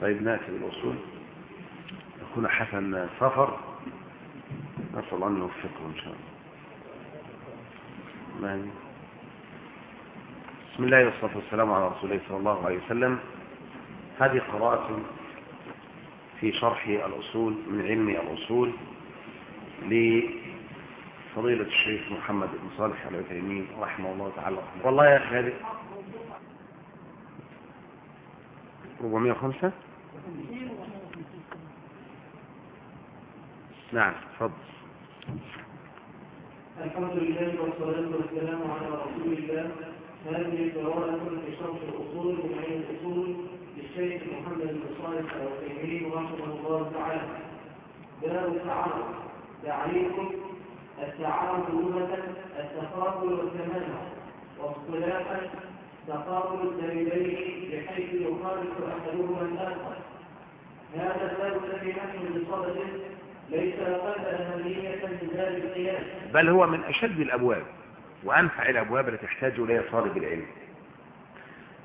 طيب نأتي بالأصول. يكون حسن سفر نسأل الله أن يوفقه إن شاء الله. بسم الله والصلاة والسلام على رسول الله صلى الله عليه وسلم. هذه قراءة في شرح الأصول من علم الأصول لفضيلة الشيخ محمد بن صالح العثيمين رحمه الله تعالى. والله يا أخي هذه 405 نعم تفضل. الحمد لله والصلاة والسلام على رسول الله. هذه قراءة شرح الأصول من عين الأصول للشيخ محمد بن صالح العثيمين رحمه الله تعالى. باب التعارض تعريف التعارض لغة التقابل والتمنع واصطلاحا تقابل الدليلين بحيث يخالف أحدهما الآخر. هذا الباب الذي نحن بصدده ليس أقل اهميه من باب القياس. بل هو من أشد الأبواب وأنفع الأبواب التي تحتاج إليها طالب العلم.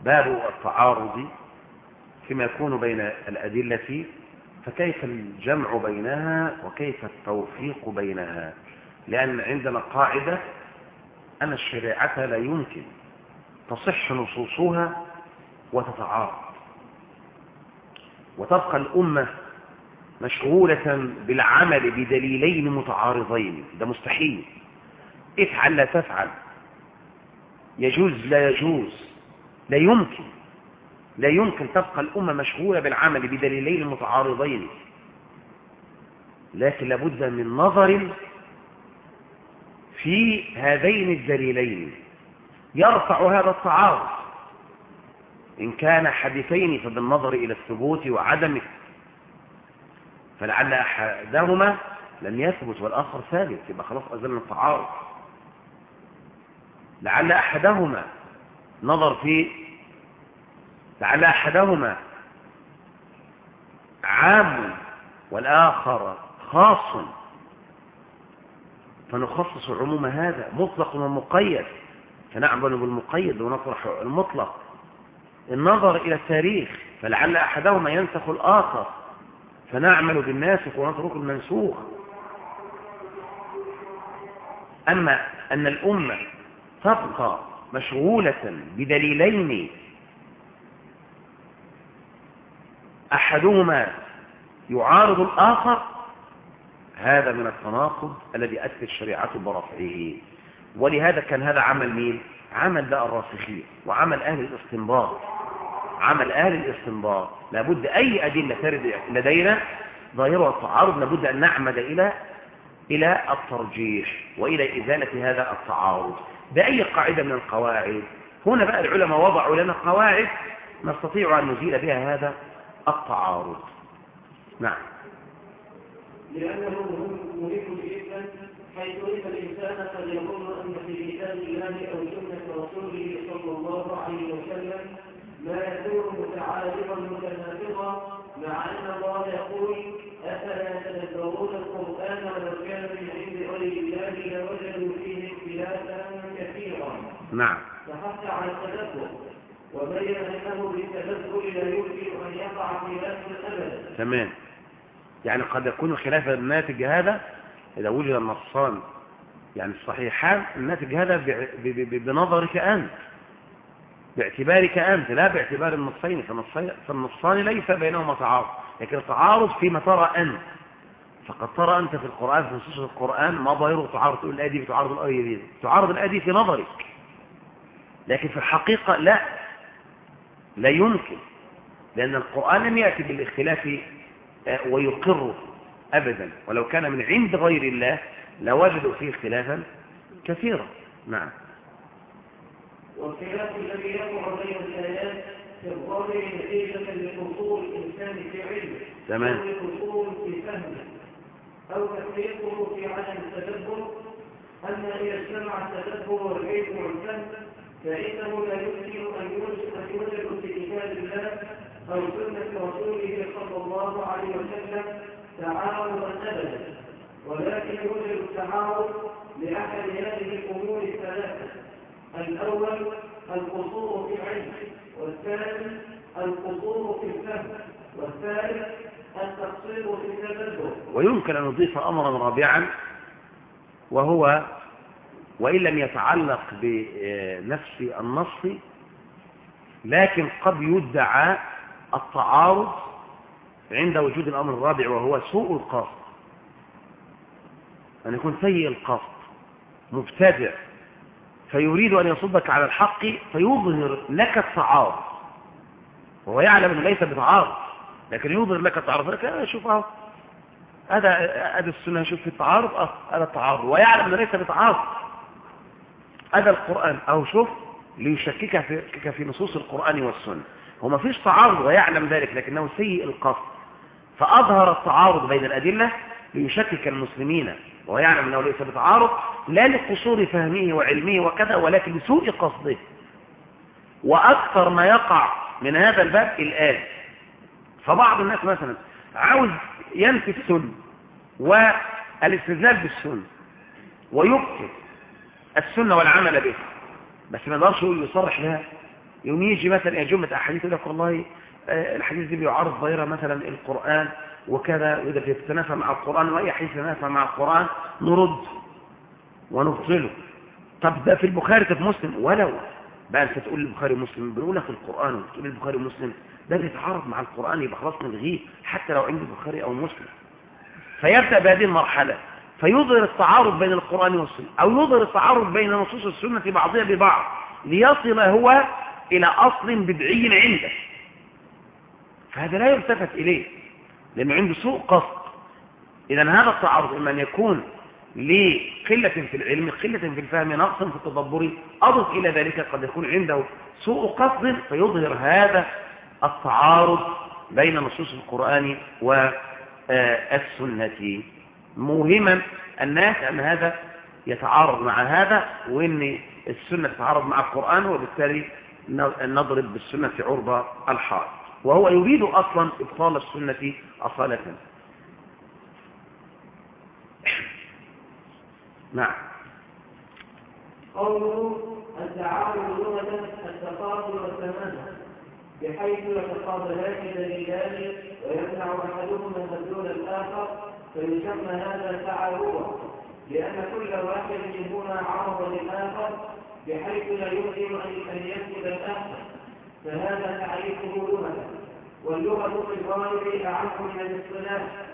باب التعارض فيما يكون بين الأدلة فكيف الجمع بينها وكيف التوفيق بينها؟ لأن عندنا قاعدة أن الشريعة لا يمكن تصح نصوصها وتتعارض. وتبقى الأمة مشغولة بالعمل بدليلين متعارضين. ده مستحيل. افعل لا تفعل. يجوز لا يجوز. لا يمكن. لا يمكن تبقى الأمة مشغولة بالعمل بدليلين متعارضين. لكن لابد من نظر في هذين الدليلين. يرفع هذا التعارض. إن كان حديثين فبالنظر إلى الثبوت وعدمه فلعل أحدهما لم يثبت والآخر ثابت يبقى خلاص أزلنا التعارض. لعل أحدهما نظر في لعل أحدهما عام والآخر خاص. فنخصص عموم هذا مطلق ومقيد. فنعمل بالمقيد ونطرح المطلق. النظر إلى التاريخ فلعل أحدهما ينسخ الآخر. فنعمل بالناسخ ونترك المنسوخ أما أن الأمة تبقى مشغولة بدليلين أحدهما يعارض الآخر هذا من التناقض الذي أتت الشريعة برفعه ولهذا كان هذا عمل مين؟ عمل بقى الراسخين وعمل أهل الاستنباط. عمل أهل الاستنباط. لابد أي أدلة ترد لدينا ظاهرها التعارض لابد أن نعمد إلى إلى الترجيح وإلى إزالة هذا التعارض. بأي قاعدة من القواعد؟ هنا بقى العلماء وضعوا لنا قواعد نستطيع أن نزيل بها هذا التعارض. نعم. لأنه مهم جدا حيث إن الإنسان قد يظن أن في كتاب الله أو سنة رسوله صلى الله عليه متعارضا متناقضا مع أن الله يقول أفلا يتدبرون القرآن ولو كان من عند غير الله لوجدوا فيه اختلافا كثيرا. نعم. فحث على التدبر وبين أنه بالتدبر لا يمكن أن يقع خلاف أبدا تمام. يعني قد يكون الخلاف الناتج هذا إذا وجد النصان يعني الصحيحان الناتج هذا بنظرك أنت. باعتبارك أنت لا باعتبار النصين فالنصان ليس بينهما تعارض لكن التعارض فيما ترى أنت. فقد ترى أنت في القرآن في نصوص القرآن ما ظاهره تعارض تقول الآية دي بتعارض الآية دي تعارض الآية دي في نظرك. لكن في الحقيقة لا. لا يمكن لأن القرآن لم يأتي بالاختلاف آه، ويقره أبدا. ولو كان من عند غير الله لوجدوا فيه اختلافا كثيرا. نعم. والخلاف الذي يقع بين الآيات في الظاهر نتيجة لقصور الإنسان في علمه تمام. أو لقصور في فهمه أو تفريطه في عدم التدبر. أما إذا اجتمع التدبر والعلم والفهم فإنه لا يمكن أن يوجد في كتاب الله أو سنة رسوله صلى الله عليه وسلم تعارضا أبدا. ولكن يوجد التعارض لأحد هذه الأمور الثلاثة. الأول القصور في العلم والثاني القصور في الفهم والثالث التقصير في التدبر. ويمكن أن نضيف أمرا رابعا وهو وإن لم يتعلق بنفس النص لكن قد يدعى التعارض عند وجود الأمر الرابع وهو سوء القصد. أن يكون سيء القصد مبتدع. فيريد أن يصدك على الحق فيظهر لك التعارض. وهو يعلم أنه ليس بتعارض لكن يظهر لك التعارض. لك شوف أهو. هذا هذا السنة شوف في التعارض آه هذا التعارض. ويعلم أنه ليس بتعارض. هذا القرآن أو شوف ليشكك في نصوص القرآن والسنة. هو ما فيش تعارض ويعلم ذلك لكنه سيء القصد. فأظهر التعارض بين الأدلة ليشكك المسلمين. ويعلم أنه ليس بتعارض لا لقصور فهمه وعلمه وكذا ولكن لسوء قصده. وأكثر ما يقع من هذا الباب الآن. فبعض الناس مثلا عاوز ينفي السنة والاستدلال بالسنة ويبطل السنة والعمل بها بس ما يقدرش يصرح لها. يوم يجي مثلا جملة أحاديث يقول لك والله آه، الحديث دي بيعارض ظاهرة مثلا القرآن. وكذا وإذا يتنافى مع القرآن وأي حديث يتنافى مع القرآن نرد ونبطله. طب ده في البخاري في مسلم؟ ولو. بقى أنت تقول البخاري ومسلم بنقولها في القرآن وتقول البخاري ومسلم ده بيتعارض مع القرآن يبقى خلاص نلغيه حتى لو عند البخاري أو مسلم. فيبدأ بهذه المرحلة. فيظهر التعارض بين القرآن والسنة أو يظهر التعارض بين نصوص السنة بعضها ببعض ليصل هو إلى أصل بدعي عنده. فهذا لا يلتفت إليه. لأنه عنده سوء قصد. إذا هذا التعارض إما أن يكون لقلة في العلم قلة في الفهم نقص في التدبر أضف إلى ذلك قد يكون عنده سوء قصد فيظهر هذا التعارض بين نصوص القرآن والسنة موهما الناس أن هذا يتعارض مع هذا وأن السنة تتعارض مع القرآن وبالتالي نضرب بالسنة عرض الحائط. وهو يريد أصلا إبطال السنة أصالة. نعم. قوله التعارض لغة التقابل والتمنى بحيث يتقابلان دليلان ويمنع أحدهما مدلول الآخر فيسمى هذا تعارضا لأن كل واحد منهما عرض للآخر بحيث لا يمكن أن يثبت الآخر. فهذا تعريفه لغة واللغة في الغالب أعم من الاصطلاح.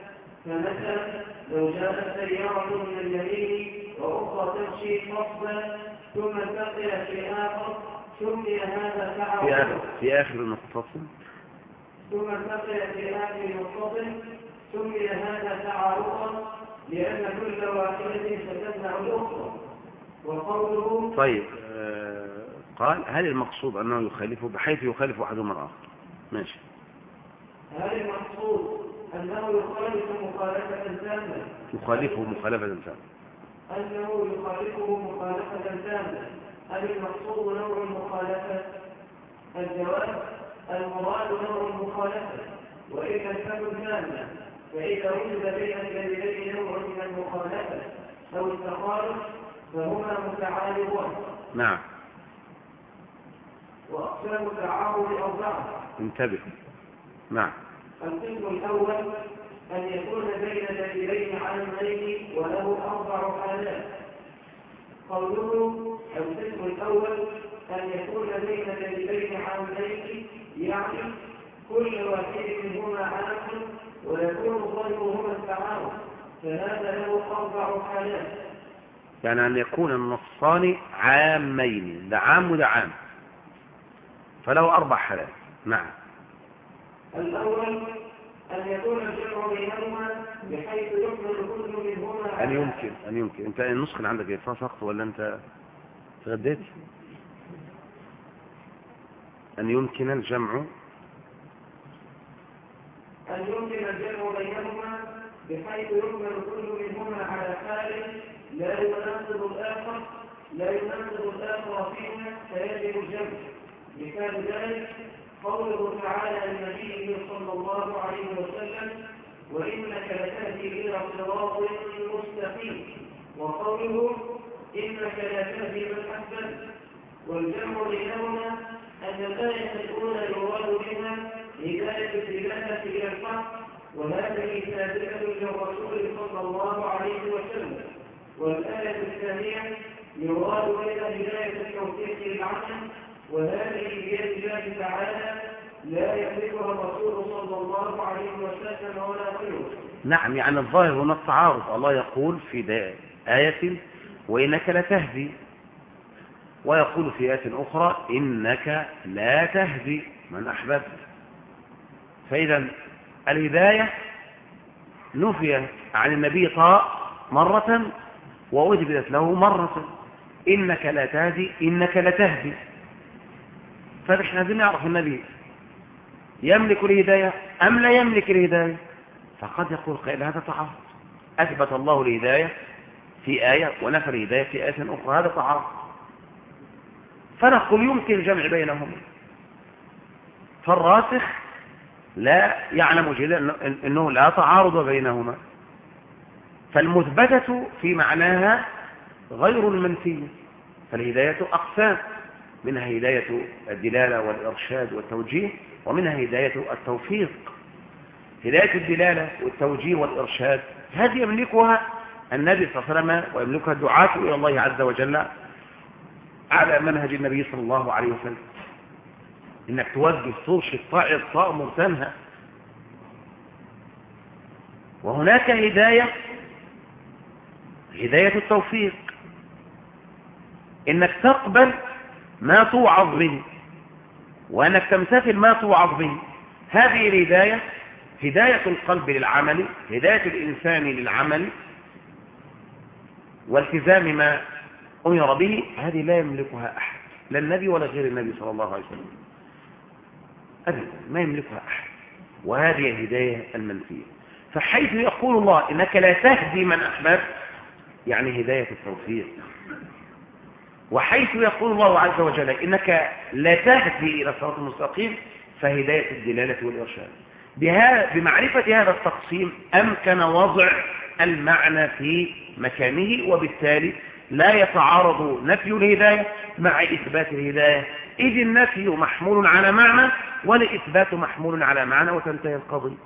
فمثلا لو جاءت سيارة من اليمين وأخرى تمشي فصلا ثم انتقلت في آخر سمي هذا تعارضا في آخر المتصل ثم انتقلت في آخر المتصل سمي هذا تعارضا لأن كل واحدة ستمنع الأخرى وقوله طيب آه قال هل المقصود أنه يخالفه بحيث يخالف أحدهما الآخر؟ ماشي. هل المقصود أنه يخالف مخالفة تامة يخالفه مخالفة تامة أنه يخالفه مخالفة تامة هل المقصود نوع المخالفة؟ الجواب المراد نوع المخالفة. لم تكن تامة فإذا وجد بين الكلمتين نوع من المخالفة أو التخالف فهما متعارضان نعم. وأقسام التعارض أربعة انتبه. نعم. القسم الأول أن يكون بين دليلين عامين وله أربع حالات قوله القسم الأول أن يكون بين دليلين عامين يعني كل واحد منهما عام ويكون ظاهرهما التعارض فهذا له أربع حالات يعني أن يكون النصان عامين ده عام وده عام. فله أربع حالات. نعم. الأول أن يكون الجمع بينهما بحيث يكمل كل منهما. أن يمكن أن يمكن. أنت النسخة اللي عندك إيه فسقت ولا أنت تغديت أن يمكن الجمع. أن يمكن الجمع بينهما بحيث يكمل كل منهما على حال لا يناسب الآخر لا يناسب الآخر فيها فيجب الجمع. مثال ذلك قوله تعالى لنبيه صلى الله عليه وسلم وإنك لتهدي إلى صراط مستقيم. وقوله إنك لتهدي من أحسن والجمع بينهما أن الآية الأولى يراد بها هداية الدلالة وهذه ثابتة للرسول صلى الله عليه وسلم. والآية الثانية يراد بين هداية التوفيق للعمل وهذه بيد الله تعالى لا يملكها الرسول صلى الله عليه وسلم ولا غيره. نعم يعني الظاهر هنا التعارض. الله يقول في آية وإنك لتهدي. ويقول في آية أخرى إنك لا تهدي من أحببت. فإذا الهداية نفي عن النبي طاء مرة وأثبتت له مرة. إنك لا تهدي إنك لتهدي. فنحن عايزين نعرف النبي. يملك الهداية أم لا يملك الهداية؟ فقد يقول قائل هذا تعارض أثبت الله الهداية في آية ونفى الهداية في آية أخرى هذا تعارض فنقول يمكن الجمع بينهما فالراسخ لا يعلم جدا أنه لا تعارض بينهما. فالمثبتة في معناها غير المنفية فالهداية أقسام. منها هداية الدلالة والإرشاد والتوجيه ومنها هداية التوفيق. هداية الدلالة والتوجيه والإرشاد هذه يملكها النبي صلى الله عليه وسلم ويملكها الدعاة إلى الله عز وجل على منهج النبي صلى الله عليه وسلم. إنك توجه ترشد طائر تأمر تنهى وهناك هداية هداية التوفيق. إنك تقبل ما توعظ به وأنك تمتثل ما توعظ به هذه الهداية هداية القلب للعمل هداية الإنسان للعمل والتزام ما أمر به هذه لا يملكها أحد لا النبي ولا غير النبي صلى الله عليه وسلم. أبدا ما يملكها أحد. وهذه الهداية المنفية. فحيث يقول الله إنك لا تهدي من أحببت يعني هداية التوفيق. وحيث يقول الله عز وجل إنك لا تهدي إلى الصراط المستقيم فهداية الدلالة والإرشاد. بمعرفة هذا التقسيم أمكن وضع المعنى في مكانه وبالتالي لا يتعارض نفي الهداية مع إثبات الهداية. إذ النفي محمول على معنى والإثبات محمول على معنى وتنتهي القضية.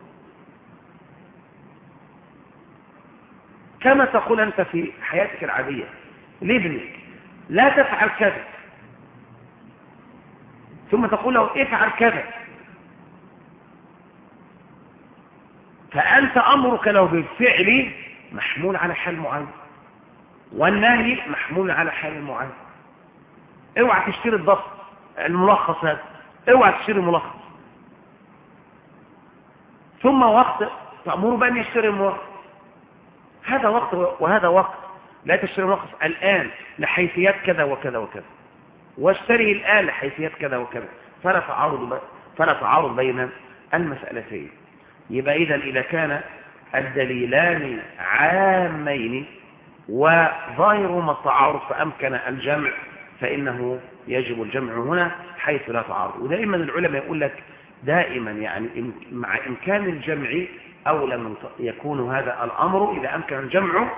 كما تقول أنت في حياتك العادية لابنك لا تفعل كذا. ثم تقول له افعل كذا. فأنت أمرك له بالفعل محمول على حال معين والنهي محمول على حال معين. اوعى تشتري الضغط الملخص هذا. اوعى تشتري الملخص ثم وقت تأمره بأن يشتري الملخص. هذا وقت وهذا وقت. لا تشتري الملخص الآن لحيثيات كذا وكذا وكذا. واشتري الآن لحيثيات كذا وكذا. فلا تعارض فلا تعارض بين المسألتين. يبقى إذا إذا كان الدليلان عامين وظاهرهما التعارض فأمكن الجمع فإنه يجب الجمع هنا حيث لا تعارض. ودائما العلماء يقول لك دائما يعني مع إمكان الجمع أو لم يكون هذا الأمر إذا أمكن الجمع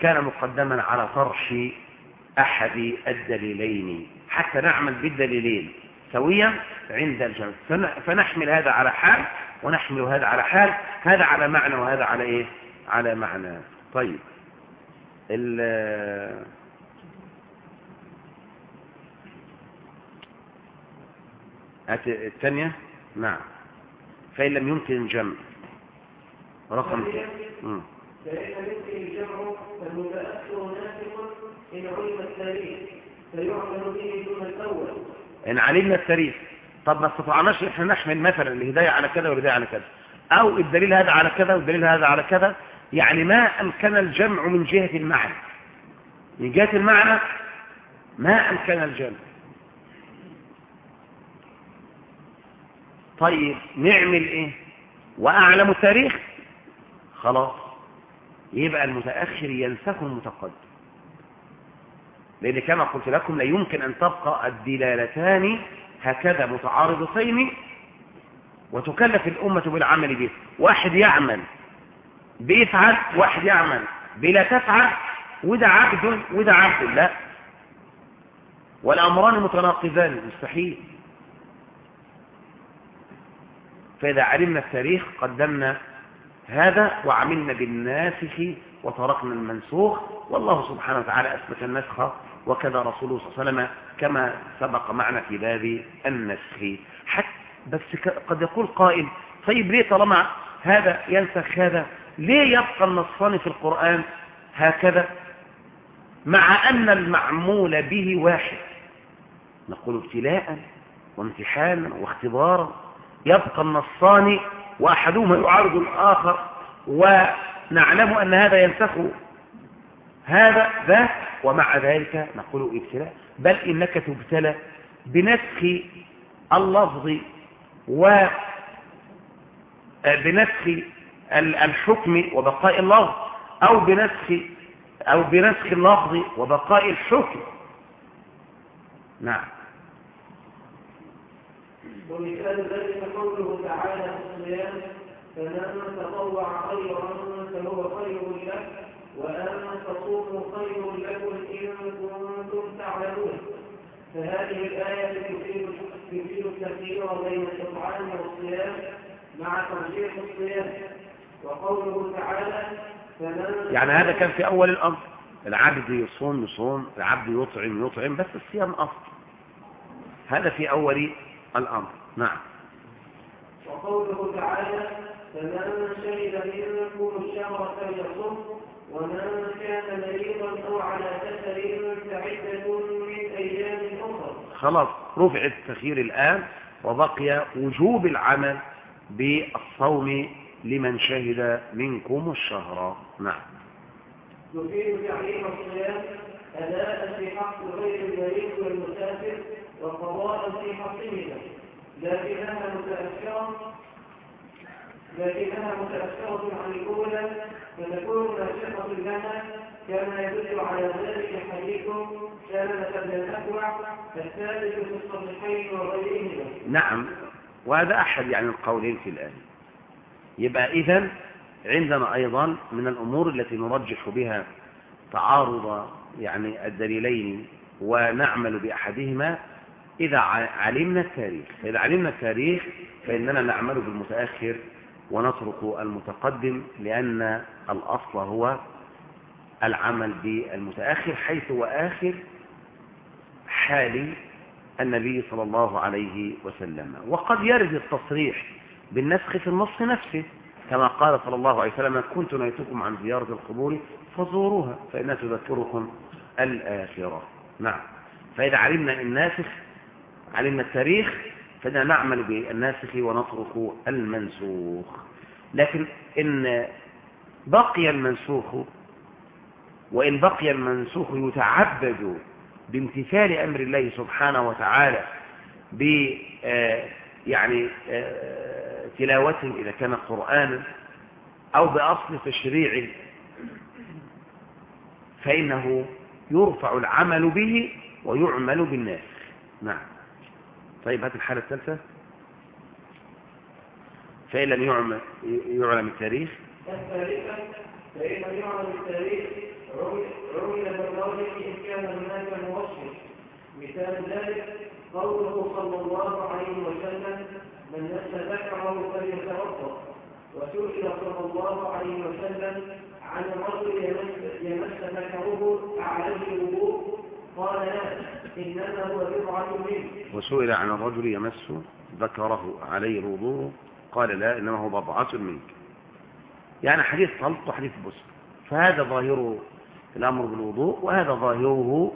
كان مقدما على طرح أحد الدليلين. حتى نعمل بالدليلين سويا عند الجمع. فنحمل هذا على حال ونحمل هذا على حال. هذا على معنى وهذا على إيه؟ على معنى. طيب. الثانية؟ نعم. فإن لم يمكن الجمع. رقم فإن يمكن الجمع فالمتأخر ناسخ إن علم التاريخ فيعمل به دون الأول. إن علمنا التاريخ طب ما استطعناش إحنا نحمل مثلا الهداية على كذا والهداية على كذا. أو الدليل هذا على كذا والدليل هذا على كذا. يعني ما أمكن الجمع من جهة المعنى. من جهة المعنى ما أمكن الجمع. طيب نعمل إيه؟ وأعلم التاريخ؟ خلاص. يبقى المتأخر ينسخ المتقدم. لأن كما قلت لكم لا يمكن أن تبقى الدلالتان هكذا متعارضتين وتكلف الأمة بالعمل به. واحد يعمل بيفعل واحد يعمل بلا تفعل وده عبد وده عبد. لا. والأمران متناقضان مستحيل. فإذا علمنا التاريخ قدمنا هذا وعملنا بالناسخ وتركنا المنسوخ. والله سبحانه وتعالى أثبت النسخ وكذا رسوله صلى الله عليه وسلم كما سبق معنا في باب النسخ. حتى بس قد يقول قائل طيب ليه طالما هذا ينسخ هذا ليه يبقى النصان في القرآن هكذا؟ مع أن المعمول به واحد. نقول ابتلاء وامتحانا واختبارا. يبقى النصان وأحدهما يعارض الآخر ونعلم أن هذا ينسخ هذا ذا ومع ذلك نقول ابتلاء. بل إنك تبتلى بنسخ اللفظ و بنسخ الحكم وبقاء اللفظ أو بنسخ أو بنسخ اللفظ وبقاء الحكم. نعم. ومثال ذلك قوله تعالى في الصيام فمن تطوع خيرا فهو خير له وأن تصوموا خير لكم إن كنتم تعلمون. فهذه الآية تفيد التفسير بين الإطعام والصيام مع ترجيح الصيام. وقوله تعالى يعني هذا كان في أول الأمر العبد يصوم يصوم العبد يطعم يطعم بس الصيام أصل هذا في أول الأمر. نعم. وقوله تعالى فمن شهد منكم الشهر فليصم ومن كان مريضا أو على سفر فعدة من أيام أخرى خلاص رفع التخيير الآن وبقي وجوب العمل بالصوم لمن شهد منكم الشهر. نعم. يفيد تعليم الصيام أداء في حق غير المريض والمسافر وقضاء في حقهما لكنها متأثرة لكنها متأثرة عن الأولى. فتكون ناسخة لها كما يدل على ذلك حديث كان قبل الأكوع الثالث في الصحيحين وغيرهما. نعم. وهذا أحد يعني القولين في الآية يبقى إذا عندنا أيضا من الأمور التي نرجح بها تعارض يعني الدليلين ونعمل بأحدهما إذا علمنا التاريخ فإذا علمنا التاريخ فإننا نعمل بالمتأخر ونترك المتقدم لأن الأصل هو العمل بالمتأخر حيث هو آخر حال النبي صلى الله عليه وسلم. وقد يرد التصريح بالنسخ في النص نفسه كما قال صلى الله عليه وسلم كنت نهيتكم عن زيارة القبور فزوروها فإنها تذكركم الآخرة. نعم. فإذا علمنا الناسخ علمنا التاريخ فإننا نعمل بالناسخ ونترك المنسوخ. لكن إن بقي المنسوخ وإن بقي المنسوخ يتعبد بامتثال أمر الله سبحانه وتعالى ب يعني تلاوته إذا كان قرآنا أو بأصل تشريع فإنه يرفع العمل به ويعمل بالناس نعم. طيب هات الحالة الثالثة. فإن لم يعلم, التاريخ الثالثة فإن لم يعلم التاريخ. عمل بالراجح إن كان هناك موصف مثال ذلك قوله صلى الله عليه وسلم من نسى ذكره فليتوضا وسئل صلى الله عليه وسلم عن الرجل يمس ذكره عليه الوضوء قال لا بضعة وسئل عن الرجل يمس ذكره عليه الوضوء قال لا إنما هو بضعة منك. يعني حديث طلق وحديث بسر فهذا ظاهره الأمر بالوضوء وهذا ظاهره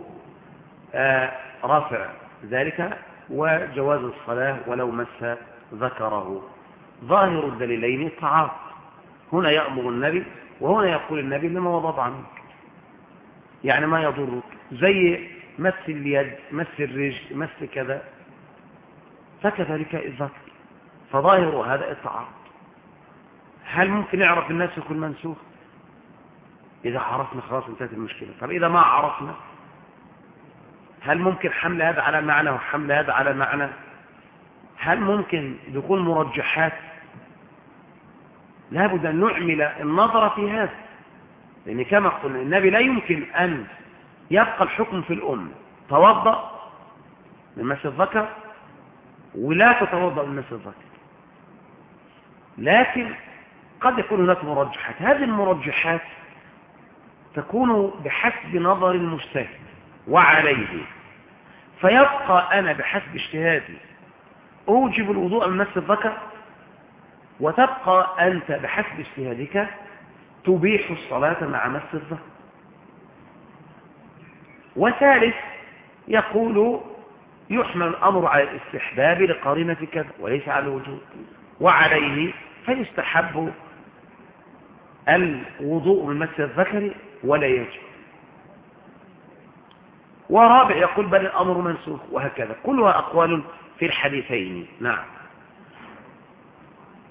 آه رافع ذلك وجواز الصلاة ولو مس ذكره. ظاهر الدليلين تعارض هنا يأمر النبي وهنا يقول النبي لما وضع عنك يعني ما يضرك. زي مس اليد مس الرجل مس كذا. فكذلك الذكر. فظاهر هذا التعارض هل ممكن يعرف الناس يكون منسوخ؟ إذا عرفنا خلاص انتهت المشكلة. طب إذا ما عرفنا؟ هل ممكن حمل هذا على معنى وحمل هذا على معنى؟ هل ممكن يكون مرجحات؟ لابد أن نعمل النظر في هذا. لأن كما قلنا النبي لا يمكن أن يبقى الحكم في الأم. توضأ من مس الذكر ولا تتوضأ من مس الذكر. لكن قد يكون هناك مرجحات. هذه المرجحات تكون بحسب نظر المجتهد وعليه. فيبقى أنا بحسب اجتهادي أوجب الوضوء من نفس الذكر وتبقى أنت بحسب اجتهادك تبيح الصلاة مع مس الذكر. وثالث يقول يحمل الأمر على الاستحباب لقرينة كذا وليس على الوجود وعليه فيستحب الوضوء من مس الذكر ولا يجب. ورابع يقول بل الأمر منسوخ وهكذا. كلها أقوال في الحديثين. نعم.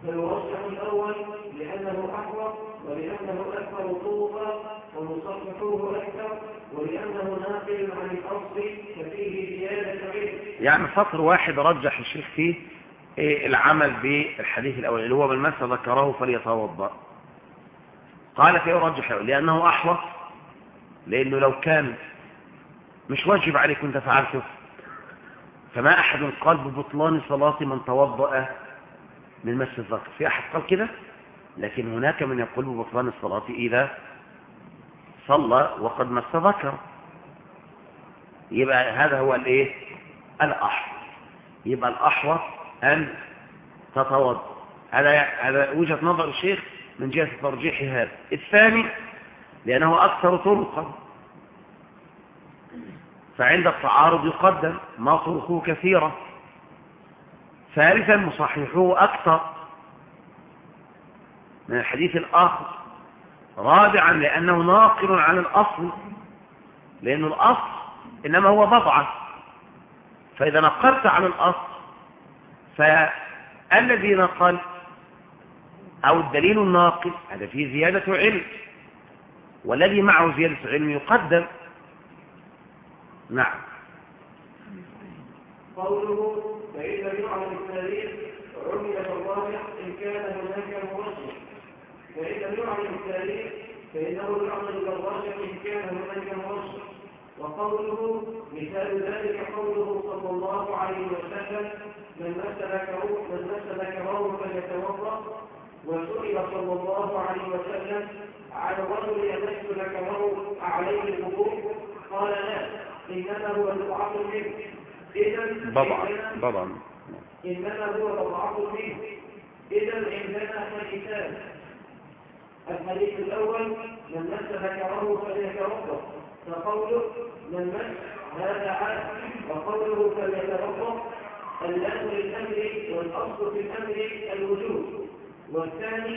فالمرشح الأول لأنه أحوط ولأنه أكثر طوبا ومصححوه أكثر ولأنه ناقل عن الأصل ففيه زيادة يعني سطر واحد رجح الشيخ فيه إيه العمل بالحديث الأول اللي هو بالمس ذكره فليتوضأ. قال فيه رجح لأنه أحوط لأنه لو كان مش واجب عليك كنت فعلته. فما أحد قال ببطلان صلاة من توضأ من مس الذكر. في أحد قال كده؟ لكن هناك من يقول ببطلان الصلاة إذا صلى وقد مس ذكر. يبقى هذا هو الإيه؟ الأحوط. يبقى الأحوط أن تتوضأ. هذا هذا وجهة نظر الشيخ من جهة ترجيح هذا. الثاني لأنه أكثر طرقا. فعند التعارض يقدم ما طرقه كثيرة. ثالثا مصححوه أكثر. من الحديث الآخر. رابعا لأنه ناقل عن الأصل لأن الأصل إنما هو بضعة فإذا نقلت عن الأصل فالذي نقل أو الدليل الناقل هذا فيه زيادة علم. والذي معه زيادة علم يقدم. نعم. قوله لم يعلم التاريخ عمل فالراجح إن كان هناك فإن لم يعلم التاريخ فإنه يعمل بالراجح إن كان هناك مرجح وقوله مثال ذلك قوله صلى الله عليه وسلم من مس ذكره من مس ذكره فليتوضأ. وسئل صلى الله عليه وسلم عن الرجل يمس ذكره عليه الوضوء قال لا إنما هو بضعه منه. اذا بضعا بضعا إنما هو بضعه منه. اذا عندنا حديثان الحديث الأول من مس ذكره فليتوضا فقوله من مس هذا عاد وقوله فليتوضا اللام للامر والأصل في الأمر الوجود. والثاني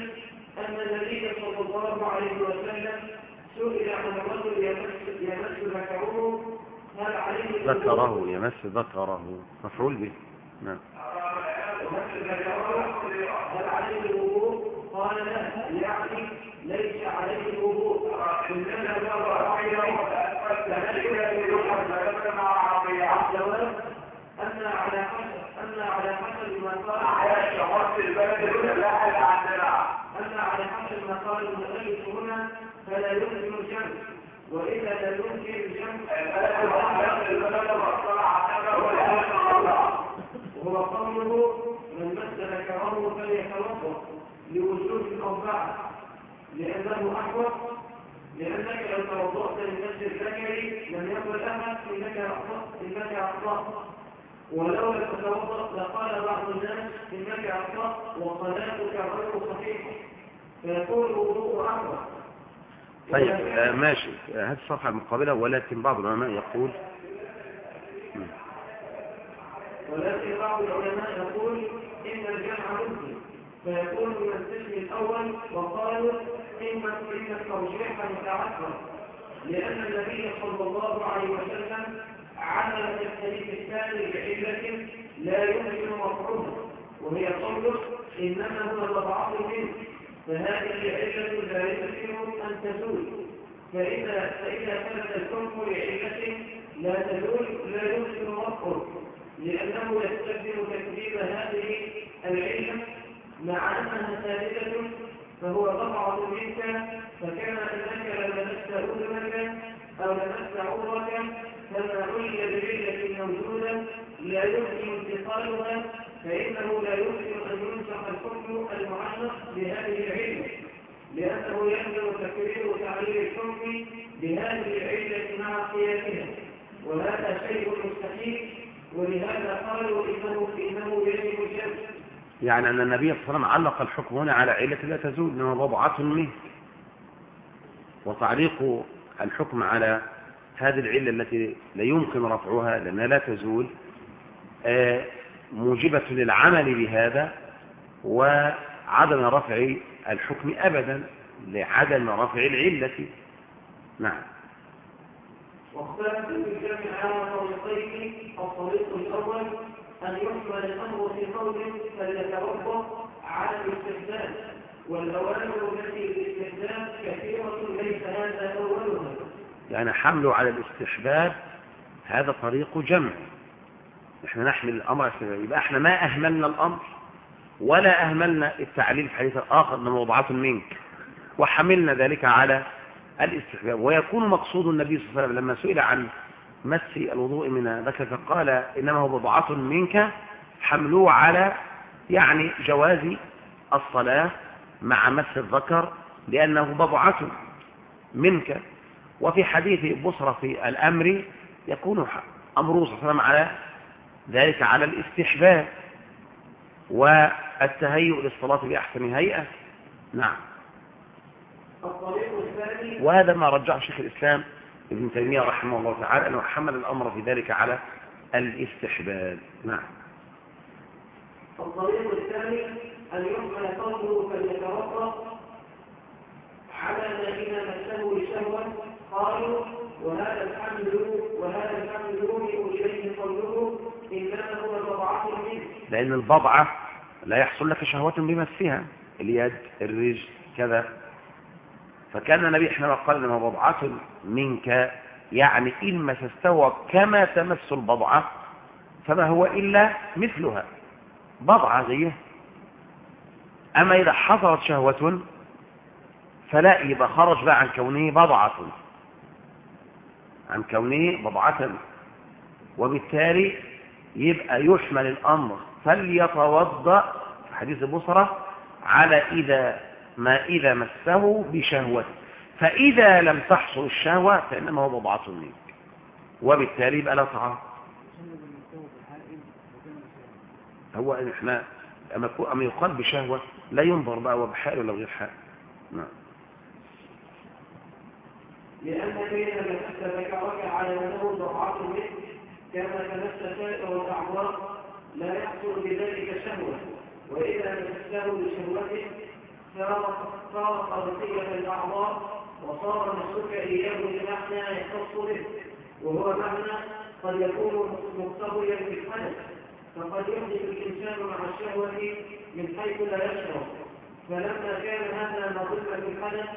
أن النبي صلى الله عليه وسلم سئل عن الرجل يمس يمس ذكره. هل عليه ذكره يمس ذكره. مفعول به. نعم. يمس ذكره. هل عليه الوضوء قال لا يعني ليس عليه الوضوء انما هو الجواب ان على حسب أن على حسب ما قال أن على حسب ما قال المؤلف هنا فلا يمكن الجمع. وإذا لم يمكن الجمع وهو قوله من مس ذكره فليتوضأ لوجود أربعة لأنه أحوط لأنك لو توضأت لنفس الذكر لم يقل أحد إنك أخطأت إنك أخطأت ولو لم تتوضأ لقال بعض الناس إنك أخطأت وصلاتك غير صحيحة فيكون الوضوء أحوط طيب آه ماشي. آه هذه الصفحة المقابلة ولكن بعض العلماء يقول ولكن بعض العلماء يقول إن الجمع ممكن. فيكون من القسم الأول وقالوا إن إن الترجيح متعثر لأن النبي صلى الله عليه وسلم عمل الحديث الثاني بعلة لا يمكن مفعولها وهي قوله إنما هو مضعف منه فهذه علة لا يمكن أن تزول. فإذا فإذا كانت الحكم لعلة لا تزول لا يمكن وقفه لأنه يستبدل تكذيب هذه العلة مع أنها ثابتة فهو ضبعة منك فكما أنك لو لمست أذنك أو لمست عورك فما علي بعلة موجودة لا يمكن انتقالها فإنه لا يمكن أن ينسخ الحكم المعلق بهذه العلة لأنه يلزم تكرير تعليل الحكم بهذه العلة مع قياسها وهذا شيء مستحيل ولهذا قالوا إنه إنه يجب الجمع. يعني أن النبي صلى الله عليه وسلم علق الحكم هنا على علة لا تزول إنما بضعة منه. وتعليق الحكم على هذه العلة التي لا يمكن رفعها لأنها لا تزول آه، موجبة للعمل بهذا وعدم رفع الحكم أبدا لعدم رفع العلة. نعم. واختلف في الجمع على طريقين الطريق الأول أن يحمل الأمر في قول فليتوقف على الاستخدام والأوامر التي للاستخدام كثيرة ليس هذا أولها يعني حمله على الاستحباب هذا طريق جمع. إحنا نحمل الاستحباب. يبقى إحنا ما أهملنا الأمر ولا أهملنا التعليل في حديث آخر من وضعات منك. وحملنا ذلك على الاستحباب. ويكون مقصود النبي صلى الله عليه وسلم لما سئل عن مس الوضوء من ذكر قال إنما هو بضعة منك حملوه على يعني جواز الصلاة مع مس الذكر لأنه بضعة منك. وفي حديث بصرة في الأمر يكون أمره صلى الله عليه وسلم على ذلك على الاستحباب والتهيؤ للصلاة بأحسن هيئة. نعم. وهذا ما رجع شيخ الإسلام ابن تيمية رحمه الله تعالى أنه حمل الأمر في ذلك على الاستحباب. نعم. الطريق الثاني أن يحمل قوله فليتوقف على ما إذا مسه لشهوة قالوا وهذا الحمل وهذا الحمل إليه قوله إنما هو بضعة منه. لأن البضعة لا يحصل لك شهوة بمسها اليد الرجل كذا. فكان النبي حينما قال لما بضعة منك يعني إن مسسته كما تمس البضعة فما هو إلا مثلها. بضعة زيه أما إذا حصلت شهوة فلا يبقى خرج بقى عن كونه بضعة. عن كونه بضعة وبالتالي يبقى يحمل الأمر. فليتوضأ في حديث بصرة على إذا ما إذا مسه بشهوة. فإذا لم تحصل الشهوة فإنما هو بضعة منك. وبالتالي يبقى لا طعام. هو إحنا أما يقال بشهوة؟ لا ينظر بقى هو ولا غير حال. نعم. لأن بين مسك ذكرك على أنه ضعاف منه كما تمس سائر الأعضاء لا يحصل بذلك شهوة. وإذا مسكه بشهوته صارت صارت أرضية الأعضاء وصار مسك إياه بمعنى يختص به. وهو معنى قد يكون مقتضيا بالحدث فقد يحدث الإنسان مع الشهوة من حيث لا يشعر. فلما كان هذا مظلة الحدث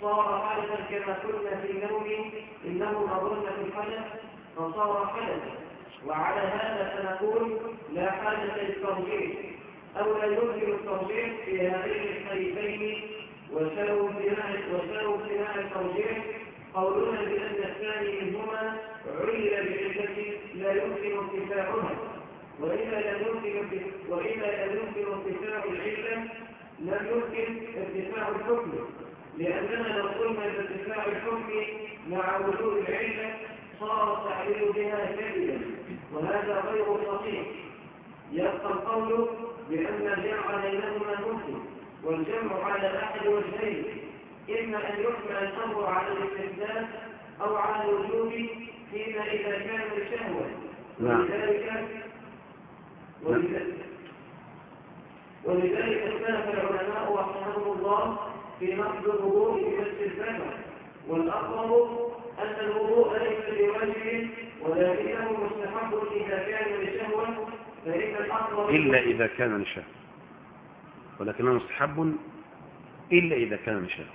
صار حدثا كما قلنا في النوم إنه مظنة الحدث فصار حدثا وعلى هذا سنقول لا حاجة للترجيح. أو لا يمكن الترجيح في هذين الحديثين وسبب امتناع الترجيح. قولنا بأن الثاني منهما علل بعلة لا يمكن ارتفاعها. وإذا لم يمكن وإذا لم يمكن ارتفاع العلة لم يمكن ارتفاع الحكم. لأننا لو قلنا بارتفاع الحكم مع وجود العلة صار التعبير بها كذبا وهذا غير صحيح يبقى القول بأن الجمع بينهما ممكن والجمع على أحد وجهين إما أن يحمل الأمر على الاستخدام أو على الوجوب فيما إذا كان لشهوة نعم. ولذلك ولذلك ولذلك اختلف العلماء رحمهم الله في نقد الوضوء بمس الذكر والاقرب أن الوضوء ليس بواجب ولكنه مستحب إذا كان لشهوة. فان الاقرب إلا إذا كان لشهوة. ولكنه مستحب إلا إذا كان لشهوة.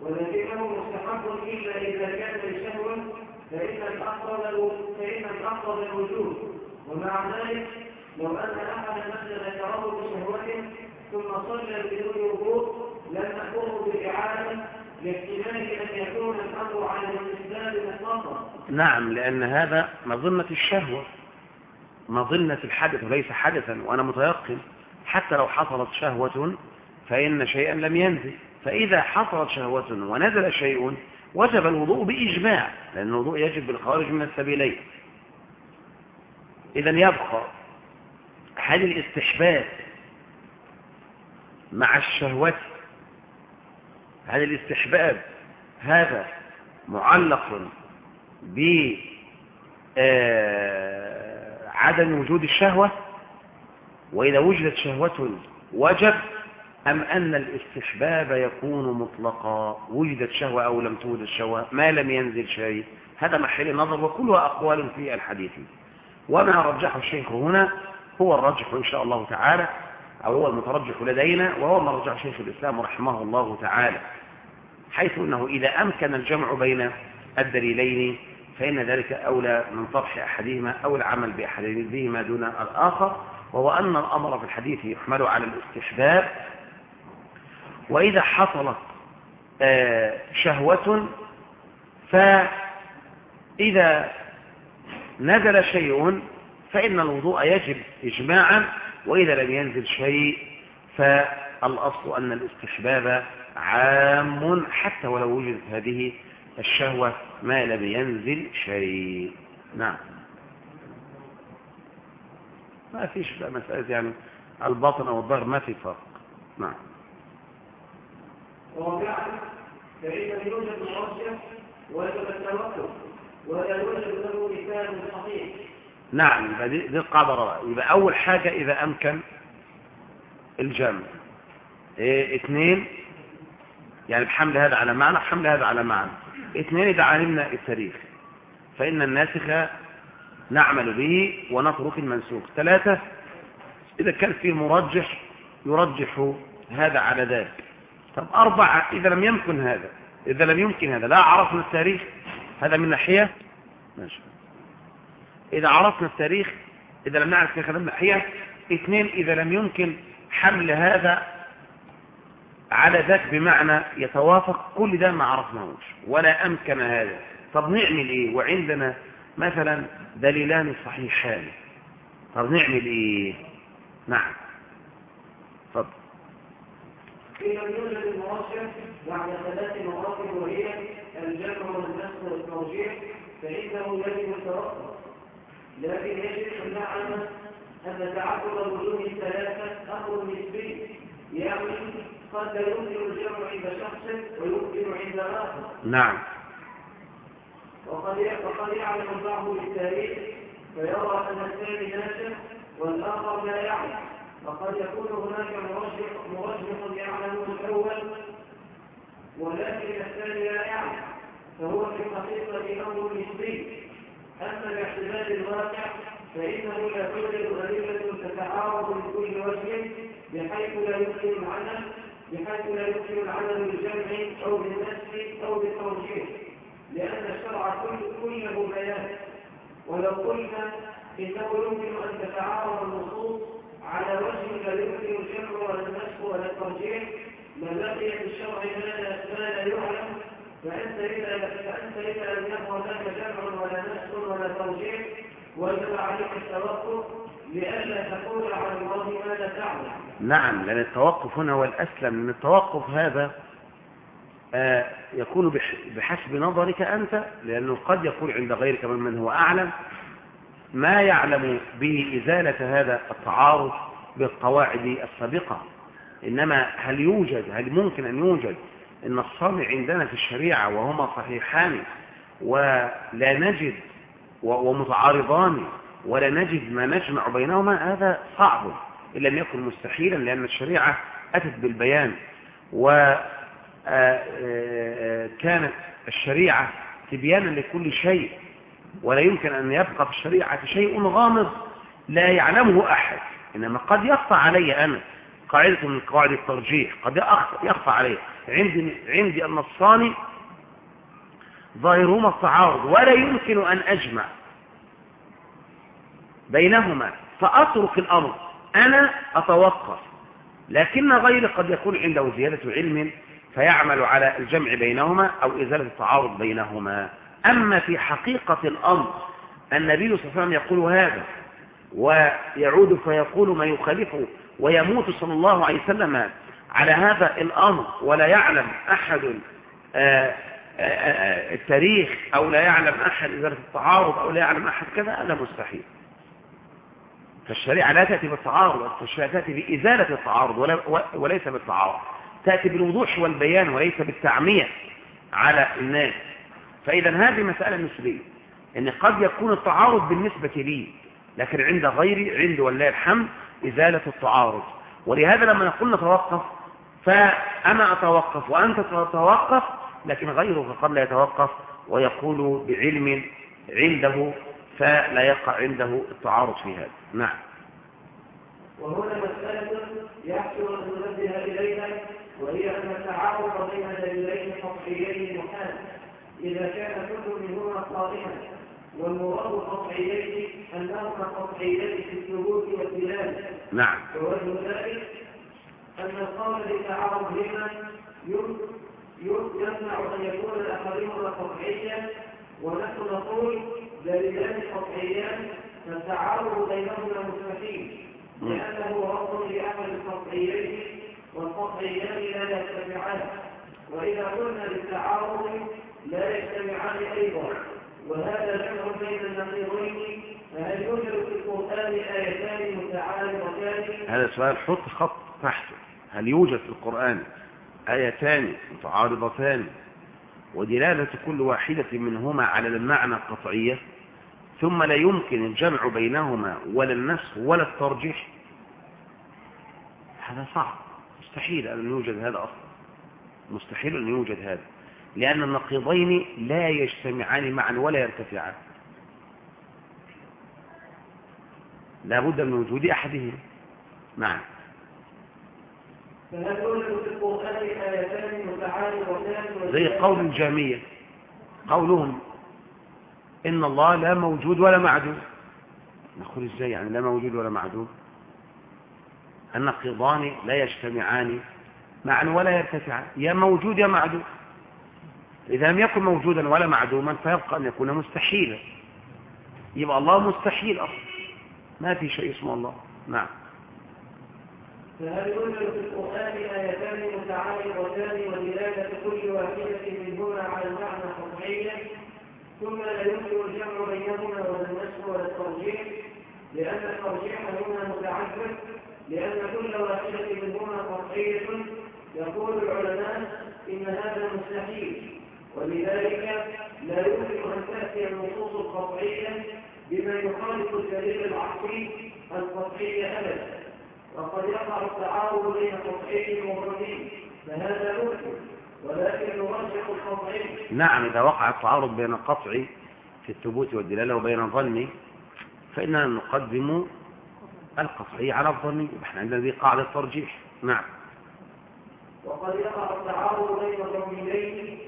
ولكنه مستحب إلا إذا كان لشهوة. فإن الاقرب فإن الاقرب الوجوب ومع ذلك لو أن احدا مثل ذكره بشهوه ثم صلى بدون وضوء لم نأمره بالإعادة أن يكون الأمر على نعم لأن هذا مظنة الشهوة مظنة الحدث وليس حدثا وأنا متيقن حتى لو حصلت شهوة فإن شيئا لم ينزل. فإذا حصلت شهوة ونزل شيء وجب الوضوء بإجماع لأن الوضوء يجب بالخارج من السبيلين. إذا يبقى هل الاستحباب مع الشهوة. هل الاستحباب هذا معلق ب آه، عدم وجود الشهوة. وإذا وجدت شهوة وجب أم أن الاستحباب يكون مطلقا؟ وجدت شهوة أو لم توجد شهوة؟ ما لم ينزل شيء؟ هذا محل نظر وكلها أقوال في الحديث. وما رجحه الشيخ هنا هو الرجح إن شاء الله تعالى. أو هو المترجح لدينا وهو ما رجح شيخ الإسلام رحمه الله تعالى حيث أنه إذا أمكن الجمع بين الدليلين فإن ذلك أولى من طرح أحدهما أو العمل بأحدهما دون الآخر وهو أن الأمر في الحديث يحمل على الاستحباب. وإذا حصلت آه، شهوة فإذا نزل شيء فإن الوضوء يجب إجماعا وإذا لم ينزل شيء فالأصل أن الاستحباب عام حتى ولو وجدت هذه الشهوة ما لم ينزل شيء. نعم. ما فيش بقى مسألة يعني الباطن أو الظهر ما في فرق. نعم. رابعا فإن يوجد مرشح وجب التوقف ولا يوجد له مثال صحيح. نعم دي, دي القاعدة الرابعة يبقى أول حاجة إذا أمكن الجمع. إيه اثنين يعني بحمل هذا على معنى بحمل هذا على معنى. اثنين إذا علمنا التاريخ. فإن الناسخ نعمل به ونترك المنسوخ. ثلاثة إذا كان في مرجح يرجح هذا على ذاك. طب أربعة إذا لم يمكن هذا إذا لم يمكن هذا لا عرفنا التاريخ هذا من ناحية؟ ماشي. إذا عرفنا التاريخ إذا لم نعرف من ناحية اثنين إذا لم يمكن حمل هذا على ذاك بمعنى يتوافق كل ده ما عرفناهوش ولا أمكن هذا. طب نعمل إيه؟ وعندنا مثلا دليلان صحيحان. طب نعمل إيه؟ نعم. إن لم يوجد المرشح بعد ثلاث مراتب وهي الجمع والنسخ والترجيح فإنه يجب التوقف. لكن يجب أن نعلم أن تعبد الوجوه الثلاثة أمر نسبي. يعني قد لا يمكن الجمع عند شخص ويمكن عند آخر. نعم. وقد وقد يعلم البعض بالتاريخ فيرى أن الثاني ناشئ والآخر لا يعلم. فقد يكون هناك مرجح مرجح يعلم الأول ولكن الثاني لا يعلم. فهو في الحقيقة أمر نسبي. أما باعتبار الواقع فإنه لا توجد غريبة تتعارض من كل وجه بحيث لا يمكن العمل بحيث لا يمكن العمل بالجمع أو بالنسب أو بالتوجيه لأن الشرع كل- كله بيان ولو قلنا إنه يمكن أن تتعارض النصوص على وجه لا يمكن الجمع ولا النسب ولا الترجيح لبقي في الشرع ما لا يعلم فأنت إذا فأنت إذا لم يكن هناك جمع ولا نسب ولا ترجيح وجب عليك التوقف لئلا تقول على الله ما لا تعلم نعم لأن التوقف هنا هو الأسلم لأن التوقف هذا آه، يكون بح- بحسب نظرك أنت لأنه قد يكون عند غيرك ممن هو أعلم. ما يعلم به إزالة هذا التعارض بالقواعد السابقة. إنما هل يوجد هل ممكن أن يوجد النصان عندنا في الشريعة وهما صحيحان ولا نجد ومتعارضان ولا نجد ما نجمع بينهما هذا صعب إن لم يكن مستحيلا لأن الشريعة أتت بالبيان. وكانت الشريعة تبيانا لكل شيء ولا يمكن أن يبقى في الشريعة شيء غامض لا يعلمه أحد. إنما قد يخفى علي أنا قاعدة من قواعد الترجيح قد يخفى علي. عندي, عندي النصاني ظاهرهما التعارض ولا يمكن أن أجمع بينهما فأترك الأمر أنا أتوقف لكن غيري قد يكون عنده زيادة علم فيعمل على الجمع بينهما أو إزالة التعارض بينهما. أما في حقيقة الأمر النبي صلى الله عليه وسلم يقول هذا ويعود فيقول ما يخالفه ويموت صلى الله عليه وسلم على هذا الأمر ولا يعلم أحد آه، آه، آه، التاريخ أو لا يعلم أحد إزالة التعارض أو لا يعلم أحد كذا هذا مستحيل. فالشريعة لا تأتي بالتعارض فالشريعة تأتي بإزالة التعارض وليس بالتعارض. تأتي بالوضوح والبيان وليس بالتعمية على الناس. فإذا هذه مسألة نسبية أن قد يكون التعارض بالنسبة لي لكن عند غيري عند ولله الحمد إزالة التعارض. ولهذا لما نقول نتوقف فأنا أتوقف وأنت تتوقف لكن غيرك قد لا يتوقف ويقول بعلم عنده فلا يقع عنده التعارض في هذا. نعم. وهنا مسألة يحصل أن ننبه إليها وهي أن التعارض بين دليلين قطعيين محال. إذا كان كل منهما قائما والمراد قطعيين أنهما قطعيين في الثبوت والدلالة. نعم. ووجه ذلك أن القول بتعارضهما يمنع أن يكون أحدهما قطعيا ونحن نقول دليلان قطعيان فالتعارض بينهما مستحيل. لأنه رفض لأحد القطعيين والقطعيان لا يجتمعان. وإذا قلنا بالتعارض لا يجتمعان أيضا. وهذا جمع بين النقيضين. فهل يوجد في القرآن آيتان متعارضتان؟ هذا سؤال حط خط تحته هل يوجد في القرآن آيتان متعارضتان ودلالة كل واحدة منهما على المعنى القطعية؟ ثم لا يمكن الجمع بينهما ولا النسخ ولا الترجيح. هذا صعب. مستحيل أن يوجد هذا أصلا. مستحيل أن يوجد هذا. لأن النقيضين لا يجتمعان معا ولا يرتفعان. لا بد من وجود أحدهما نعم. زي قول الجامية. قولهم إن الله لا موجود ولا معدوم. نقول إزاي يعني لا موجود ولا معدوم؟ النقيضان لا يجتمعان معا ولا يرتفعان. يا موجود يا معدوم. إذا لم يكن موجودا ولا معدوما فيبقى أن يكون مستحيلا. يبقى الله مستحيل أصلا. ما في شيء اسمه الله. نعم. فهل يوجد في القرآن آيتان متعارضتان ودلالة كل واحدة منهما على المعنى قطعيا ثم لا يمكن الجمع بينهما ولا النسخ ولا الترجيح لأن الترجيح هنا متعذر لأن كل واحدة منهما قطعية. يقول العلماء إن هذا مستحيل ولذلك لا يمكن أن تأتي النصوص القطعية بما يخالف الدليل العقلي القطعي أبدا. وقد يقع التعارض بين قطعي وظني فهذا ممكن ولكن نرجح القطعي نعم إذا وقع التعارض بين القطعي في الثبوت والدلالة وبين الظن فإننا نقدم القطعي على الظني إحنا عندنا ذي قاعدة ترجيح. نعم. وقد يقع التعارض بين الظنيين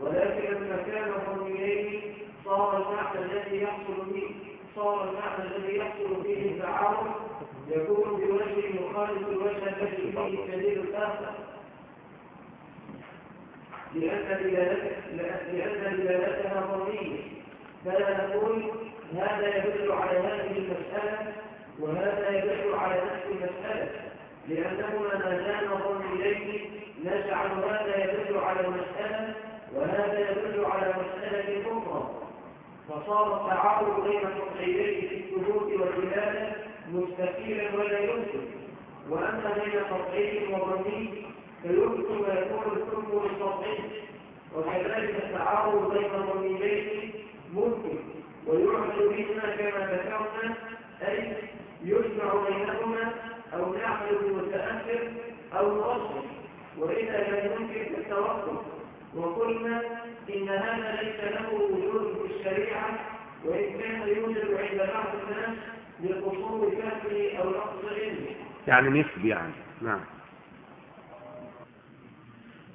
ولكن لما كان ظنيين صار المعنى الذي يحصل فيه صار المعنى الذي يحصل فيه التعارض يكون بوجه يخالف الوجه الذي فيه الدليل الآخر لأن دلالتها ظنية فلا نقول هذا يدل على هذه المسألة وهذا يدل على نفس المسألة. لأنهما ما دام ظنيين نجعل هذا يدل على المسألة وهذا يدل على مسألة أخرى. فصار التعارض بين القطعيين في الثبوت والدلالة مستحيلا ولا يمكن. وأما بين قطعي وظني فيمكن ويكون الحكم للقطعي وكذلك التعارض بين الظنيين ممكن. ويعمل بهما كما ذكرنا أي يجمع بينهما أو نعمل بالمتاخر أو نوصل وإذا لم يمكن التوقف وقلنا إن هذا ليس له وجود في الشريعة وإن كان يوجد عند بعض الناس لقصور أو نقص يعني نسبي يعني. نعم.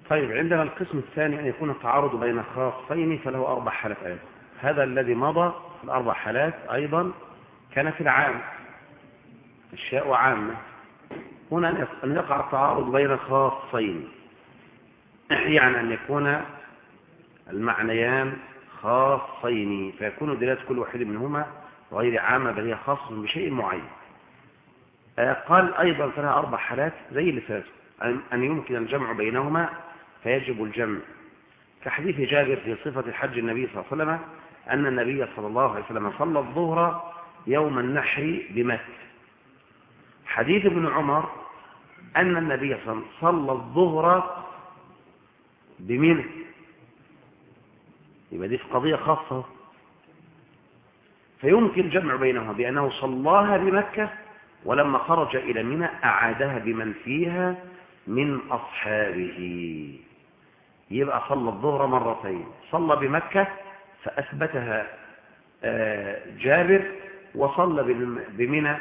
طيب عندنا القسم الثاني أن يكون التعارض بين خاصين فله أربع حالات أيضا. هذا الذي مضى الأربع حالات أيضا كان في العام. أشياء عامة. هنا أن يقع التعارض بين خاصين. يعني أن يكون المعنيان خاصين فيكون دلالة كل واحد منهما غير عامة بل هي خاصة بشيء معين. آه، قال أيضا فلها أربع حالات زي اللي فاتوا. أن يمكن الجمع بينهما فيجب الجمع. كحديث جابر في صفة حج النبي صلى الله عليه وسلم أن النبي صلى الله عليه وسلم صلى الظهر يوم النحر بمكة. حديث ابن عمر أن النبي صلى الله عليه وسلم صلى الظهر بمنى. يبقى دي في قضية خاصة. فيمكن جمع بينهما بأنه صلاها بمكة ولما خرج إلى منى أعادها بمن فيها من أصحابه. يبقى صلى الظهر مرتين. صلى بمكة فأثبتها جابر وصلى بمنى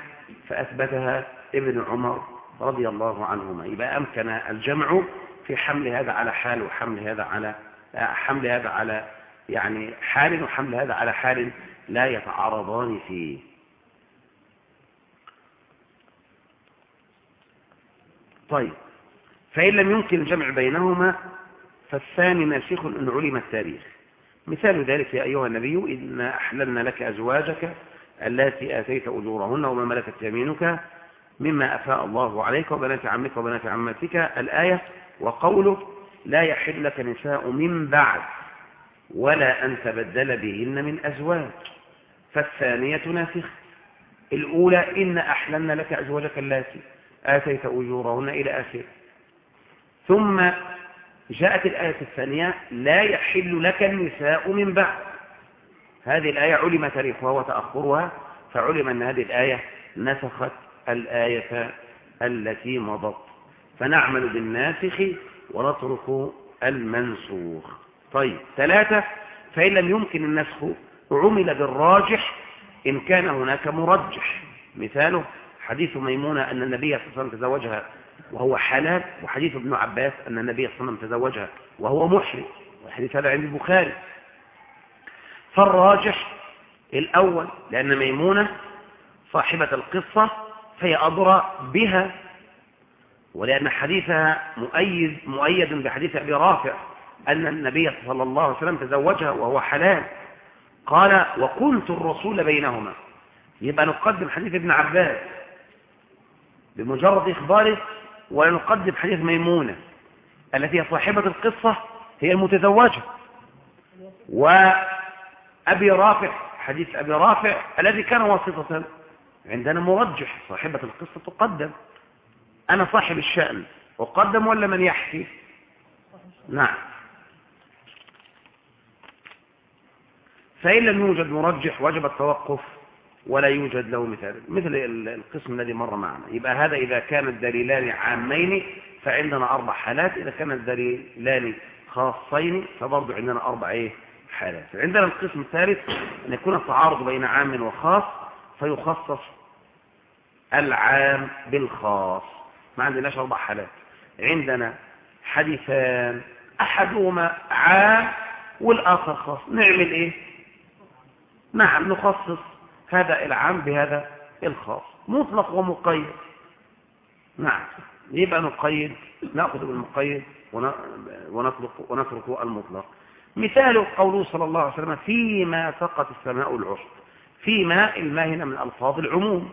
فأثبتها ابن عمر رضي الله عنهما. يبقى أمكن الجمع في حمل هذا على حال وحمل هذا على حمل هذا على يعني حال وحمل هذا على حال لا يتعارضان فيه. طيب فإن لم يمكن الجمع بينهما فالثاني ناسخ إن علم التاريخ. مثال ذلك يا أيها النبي إن أحللنا لك أزواجك التي آتيت أجورهن وما ملكت يمينك مما أفاء الله عليك وبنات عمك وبنات عمتك. الآية وقوله لا يحل لك نساء من بعد ولا أن تبدل بهن من أزواج. فالثانية ناسخ. الأولى إن أحللنا لك أزواجك التي آتيت أجورهن إلى آخره. ثم جاءت الآية الثانية لا يحل لك النساء من بعد. هذه الآية علم تاريخها وتأخرها فعلم أن هذه الآية نسخت الآية التي مضت. فنعمل بالناسخ ونترك المنسوخ. طيب ثلاثة فإن لم يمكن النسخ عمل بالراجح إن كان هناك مرجح. مثاله حديث ميمونة أن النبي صلى الله عليه وسلم تزوجها وهو حلال وحديث ابن عباس أن النبي صلى الله عليه وسلم تزوجها وهو محرم والحديث هذا عند البخاري. فالراجح الأول لأن ميمونة صاحبة القصة فهي أضرى بها ولأن حديثها مؤيد مؤيد بحديث أبي رافع أن النبي صلى الله عليه وسلم تزوجها وهو حلال. قال وكنت الرسول بينهما. يبقى نقدم حديث ابن عباس. بمجرد إخباره ولا نقدم حديث ميمونة. التي هي صاحبة القصة هي المتزوجة. وأبي رافع حديث أبي رافع الذي كان واسطة عندنا مرجح. صاحبة القصة تقدم. أنا صاحب الشأن. أقدم ولا من يحكي؟ نعم. فإن لم يوجد مرجح وجب التوقف ولا يوجد له مثال. مثل القسم الذي مر معنا. يبقى هذا إذا كان الدليلان عامين فعندنا أربع حالات. إذا كان الدليلان خاصين فبرضه عندنا أربع إيه؟ حالات. عندنا القسم الثالث أن يكون التعارض بين عام وخاص فيخصص العام بالخاص. ما عندناش أربع حالات. عندنا حديثان أحدهما عام والآخر خاص. نعمل إيه؟ نعم نخصص هذا العام بهذا الخاص مطلق ومقيد. نعم يبقى نقيد نأخذ بالمقيد ونطلق ونترك المطلق. مثال قوله صلى الله عليه وسلم فيما سقط السماء العشب فيما الماء هنا من ألفاظ العموم.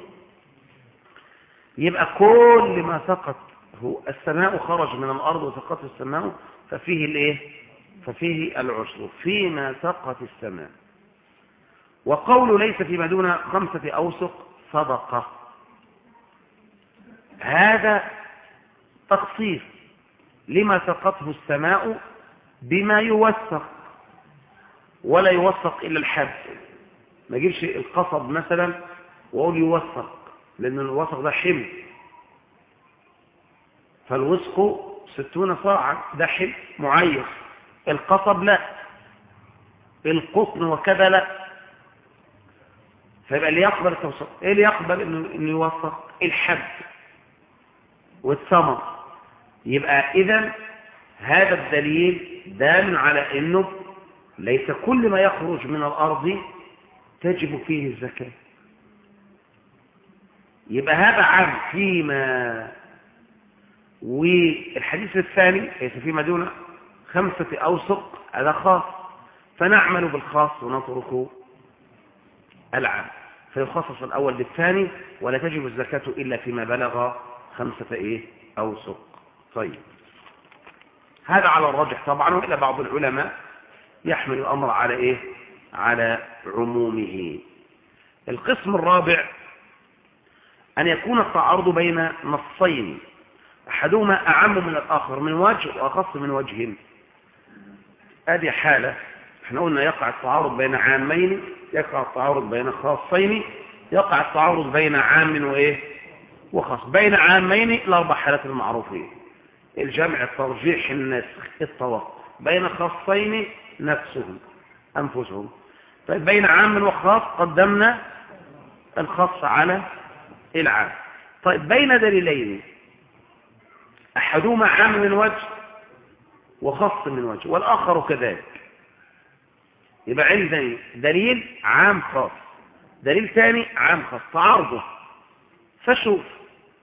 يبقى كل ما سقط السماء خرج من الأرض وسقط السماء ففيه الإيه؟ ففيه العشر فيما سقط السماء. وقول ليس فيما دون خمسة أوسق صدقة. هذا تخصيص لما سقطه السماء بما يوثق ولا يوثق إلا الحب ما يجيبش القصب مثلا وأقول يوثق لأن الوثق ده حمل. فالوثق ستون صاعا ده حمل معين. القصب لا. القطن وكذا لا. فيبقى اللي يقبل التوثيق إيه اللي يقبل؟ انه, يوثق الحب والثمر. يبقى اذا هذا الدليل دال على إنه ليس كل ما يخرج من الأرض تجب فيه الزكاة. يبقى هذا عام فيما والحديث الثاني ليس فيما دون خمسة أوسق هذا خاص. فنعمل بالخاص ونترك العام. فيخصص الأول بالثاني ولا تجب الزكاة إلا فيما بلغ خمسة إيه؟ أوسق. طيب. هذا على الرجح طبعا وإلا بعض العلماء يحمل الأمر على إيه؟ على عمومه. القسم الرابع أن يكون التعارض بين نصين أحدهما أعم من الآخر من وجه وأخص من وجه. هذه حالة. إحنا قلنا يقع التعارض بين عامين يقع التعارض بين خاصين يقع التعارض بين عام وإيه؟ وخاص. بين عامين الأربع حالات المعروفين. الجمع الترجيح النسخ التوقف. بين خاصين نفسهم أنفسهم. طيب بين عام وخاص قدمنا الخاص على العام. طيب بين دليلين. أحدهما عام من وجه وخاص من وجه والآخر كذلك. يبقى عندنا دليل عام خاص. دليل ثاني عام خاص تعارضه. فشوف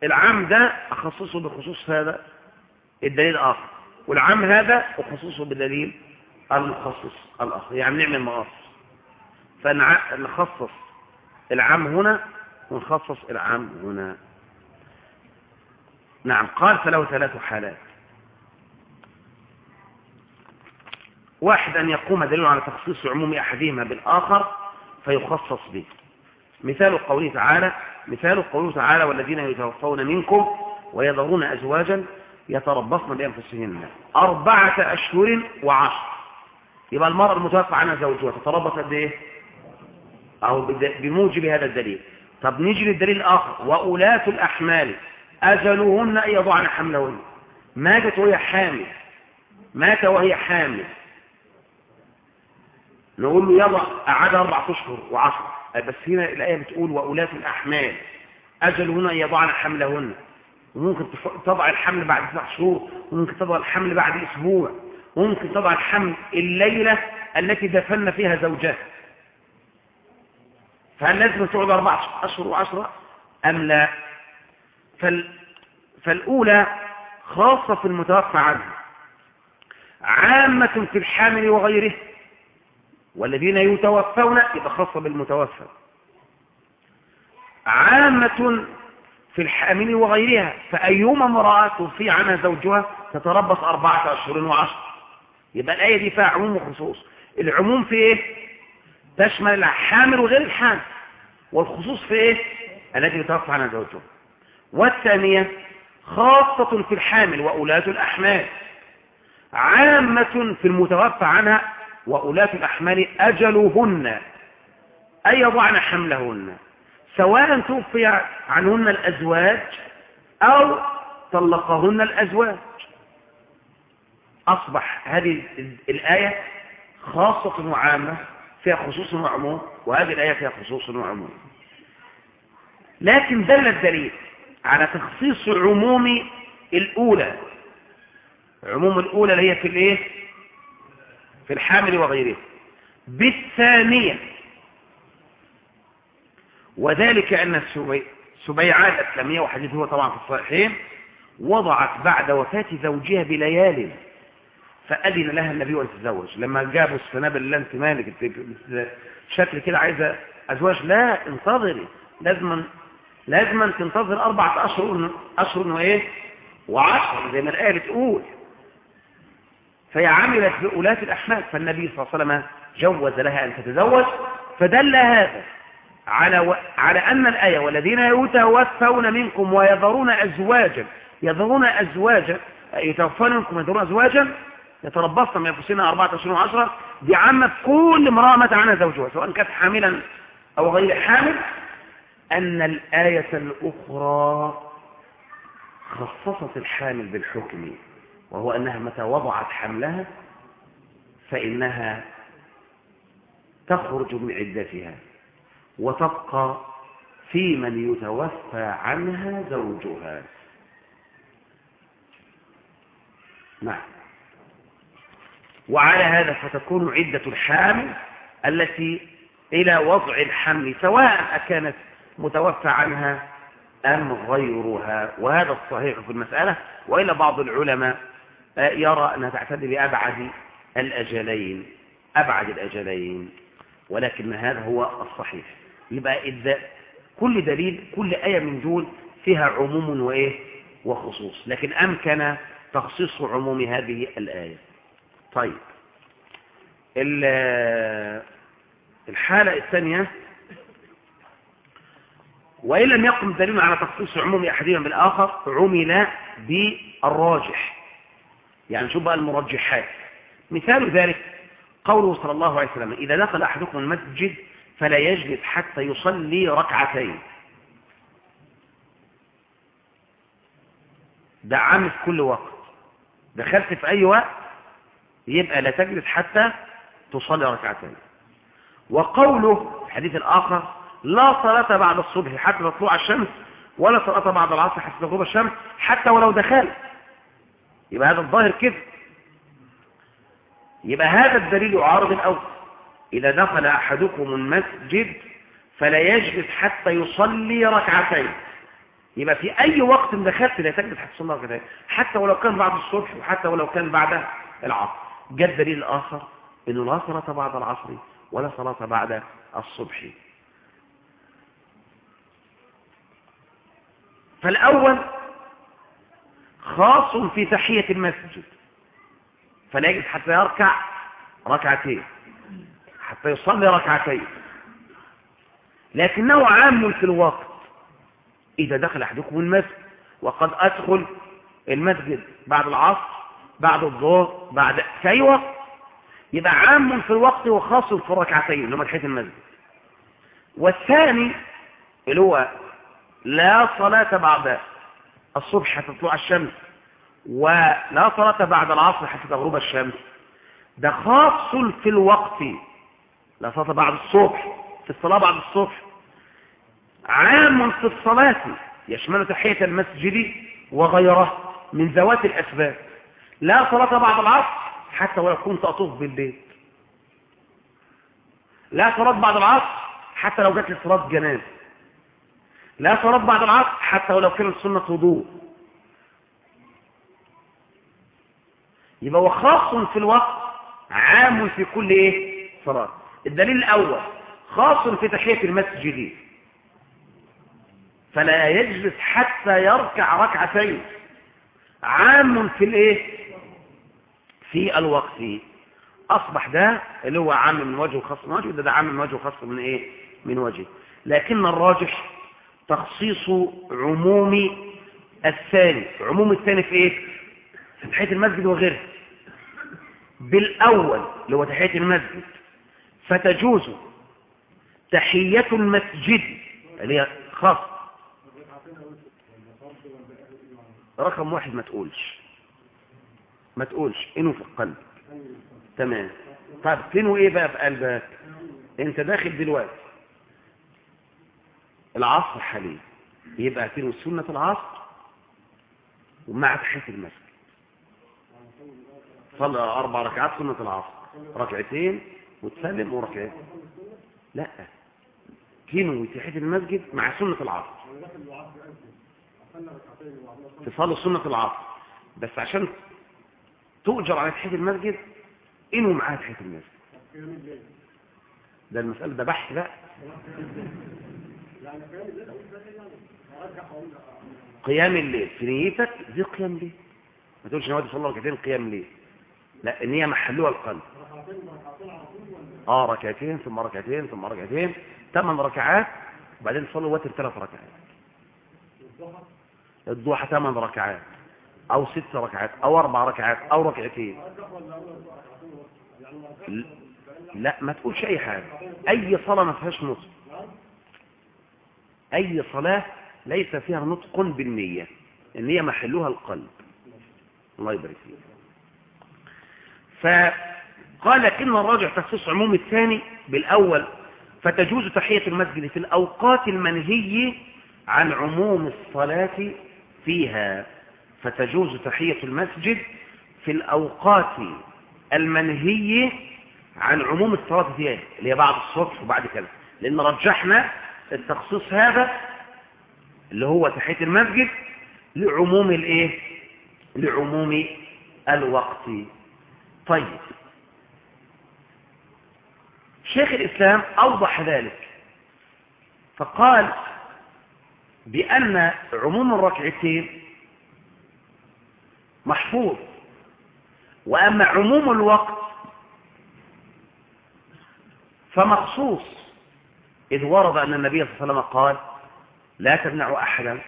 العام ده أخصصه بخصوص هذا الدليل الآخر والعام هذا أخصصه بدليل المخصص الآخر يعني نعمل مقاص فنخصص العام هنا ونخصص العام هنا. نعم قال فله ثلاث حالات. واحد أن يقوم دليل على تخصيص عموم أحدهما بالآخر فيخصص به. مثال قوله تعالى مثال قوله تعالى والذين يتوفون منكم ويذرون أزواجا يتربصن بأنفسهن أربعة أشهر وعشر. يبقى المرأة المتوفى عنها زوجها تتربص قد إيه؟ أو بموجب هذا الدليل. طب نيجي للدليل الآخر وأولاة الأحمال أجلهن أن يضعن حملهن. ماتت وهي حامل. مات وهي حامل. نقول له يلا أعاد أربعة أشهر وعشر. بس هنا الآية بتقول وأولاة الأحمال. أجلهن أن يضعن حملهن. وممكن تضع الحمل بعد تسع شهور وممكن تضع الحمل بعد أسبوع. وممكن تضع الحمل الليلة التي دفن فيها زوجها. فهل لازم تقعد أربعة أشهر وعشرة؟ أم لا؟ فال... فالأولى خاصة في المتوفى عنه. عامة في الحامل وغيره والذين يتوفون يبقى خاصة بالمتوفى. عامة في الحامل وغيرها فأيما امرأة توفي عنها زوجها تتربص أربعة أشهر وعشر؟ يبقى الآية دي فيها عموم وخصوص. العموم في إيه؟ تشمل الحامل وغير الحامل. والخصوص في إيه؟ التي يتوفى عنها زوجها. والثانية خاصة في الحامل وأولاة الأحمال. عامة في المتوفى عنها وأولاة الأحمال أجلهن أي يضعن حملهن سواء توفي عنهن الأزواج أو طلقهن الأزواج. أصبح هذه الآية خاصة وعامة فيها خصوص وعموم وهذه الآية فيها خصوص وعموم. لكن دل الدليل على تخصيص عموم الأولى. عموم الأولى اللي هي في الإيه؟ في الحامل وغيره. بالثانية وذلك أن سبيعة الأسلامية وحديث هو طبعا في الصحيحين وضعت بعد وفاة زوجها بليال فأذن لها النبي أن تتزوج. لما جابوا السنابل اللي أنت مالك شكل كده عايزة أزواج لا انتظري. لازم لازم تنتظر أربعة أشهر أشهر وإيه؟ وعشر زي ما الآية بتقول. فهي عملت بأولاة الأحمال فالنبي صلى الله عليه وسلم جوز لها أن تتزوج فدل هذا على. على أن الآية والذين يتوفون منكم ويذرون أزواجا يذرون أزواجا يتوفون منكم ويذرون أزواجا يتربصن من أنفسهن أربعة أشهر عامة كل امرأة مات عنها زوجها سواء كانت حاملا أو غير حامل أن الآية الأخرى خصصت الحامل بالحكم وهو أنها متى وضعت حملها فإنها تخرج من عدتها وتبقى في من يتوفى عنها زوجها. نعم. وعلى هذا فتكون عدة الحامل التي إلى وضع الحمل سواء أكانت متوفى عنها أم غيرها وهذا الصحيح في المسألة وإلا بعض العلماء يرى أنها تعتد بأبعد الأجلين أبعد الأجلين ولكن هذا هو الصحيح. يبقى إذا كل دليل كل آية من دول فيها عموم وإيه؟ وخصوص. لكن أمكن تخصيص عموم هذه الآية. طيب. الحالة الثانية. وإن لم يقم دليل على تخصيص عموم أحدهما بالآخر عمل بالراجح. يعني شوف بقى المرجحات. مثال ذلك قوله صلى الله عليه وسلم إذا دخل أحدكم المسجد فلا يجلس حتى يصلي ركعتين. ده عام في كل وقت. دخلت في أي وقت يبقى لا تجلس حتى تصلي ركعتين. وقوله في الحديث الآخر لا صلاة بعد الصبح حتى تطلع الشمس ولا صلاة بعد العصر حتى تغرب الشمس حتى ولو دخل يبقى هذا الظاهر كده يبقى هذا الدليل يعارض الأول. إذا دخل أحدكم المسجد فلا يجلس حتى يصلي ركعتين. يبقى في أي وقت دخلت لا تجلس حتى تصلي ركعتين. حتى ولو كان بعد الصبح وحتى ولو كان بعد العصر. جاء الدليل الآخر إنه لا صلاة بعد العصر ولا صلاة بعد الصبح. فالأول خاص في تحية المسجد. فلا يجلس حتى يركع ركعتين حتى يصلي ركعتين. لكنه عام في الوقت. إذا دخل أحدكم المسجد وقد أدخل المسجد بعد العصر بعد الظهر بعد في أي وقت. يبقى عام في الوقت وخاص في الركعتين اللي هم تحية المسجد. والثاني اللي هو لا صلاة بعد الصبح حتى تطلع الشمس. ولا صلاة بعد العصر حتى تغرب الشمس. ده خاص في الوقت. لا صلاة بعد الصبح في الصلاة بعد الصبح. عام في الصلاة. يشمل تحية المسجد وغيره من ذوات الأسباب. لا صلاة بعد العصر حتى ولو كنت أطوف بالبيت لا صلاة بعد العصر حتى لو جات لي صلاة جنازة. لا صلاة بعد العصر حتى ولو كانت سنة وضوء. يبقى هو خاص في الوقت عام في كل إيه؟ صلاة. الدليل الأول خاص في تحية المسجد. فلا يجلس حتى يركع ركعتين. عام في الإيه؟ في الوقت. أصبح ده اللي هو عام من وجه وخاص من وجه ده, ده عام من وجه وخاص من إيه؟ من وجه. لكن الراجح تخصيص عموم الثاني. عموم الثاني في إيه؟ في تحية المسجد وغيره. بالأول اللي هو تحية المسجد فتجوز تحية المسجد. اللي هي خاص. رقم واحد ما تقولش. ما تقولش. إنه في القلب. تمام. طيب تنوي إيه بقى في قلبك؟ أنت داخل دلوقتي. العصر حاليا يبقى تنوي سنة العصر ومع تحية المسجد. صلى أربع ركعات سنة العصر. ركعتين وتسلم وركعتين. لا. تنوي تحية المسجد مع سنة العصر. تصلي سنة العصر. بس عشان تؤجر على تحية المسجد انه معاه تحية المسجد. ده المسألة ده بحث بقى. قيام الليل. في نيتك دي قيام الليل. ما تقولش نوادي صلى الله ركعتين قيام الليل. لا النية محلوها القلب. آه ركعتين ثم ركعتين ثم ركعتين ثمان ركعات وبعدين تصلي وتر ثلاث ركعات. الضحى ثمان ركعات أو ست ركعات أو أربع ركعات أو ركعتين. لا ما تقولش أي حاجة. أي صلاة ما فيهاش نطق أي صلاة ليس فيها نطق بالنية النية محلها القلب. الله يبارك فيك. فقال لكن الراجع تخصيص عموم الثاني بالأول فتجوز تحية المسجد في الأوقات المنهي عن عموم الصلاة فيها. فتجوز تحية المسجد في الأوقات المنهي عن عموم الصلاة فيها اللي هي بعد الصبح وبعد كذا. لأن رجحنا التخصيص هذا اللي هو تحية المسجد لعموم الإيه؟ لعموم الوقت. طيب. شيخ الإسلام أوضح ذلك. فقال بأن عموم الركعتين محفوظ وأما عموم الوقت فمخصوص. إذ ورد أن النبي صلى الله عليه وسلم قال لا تمنع أحدا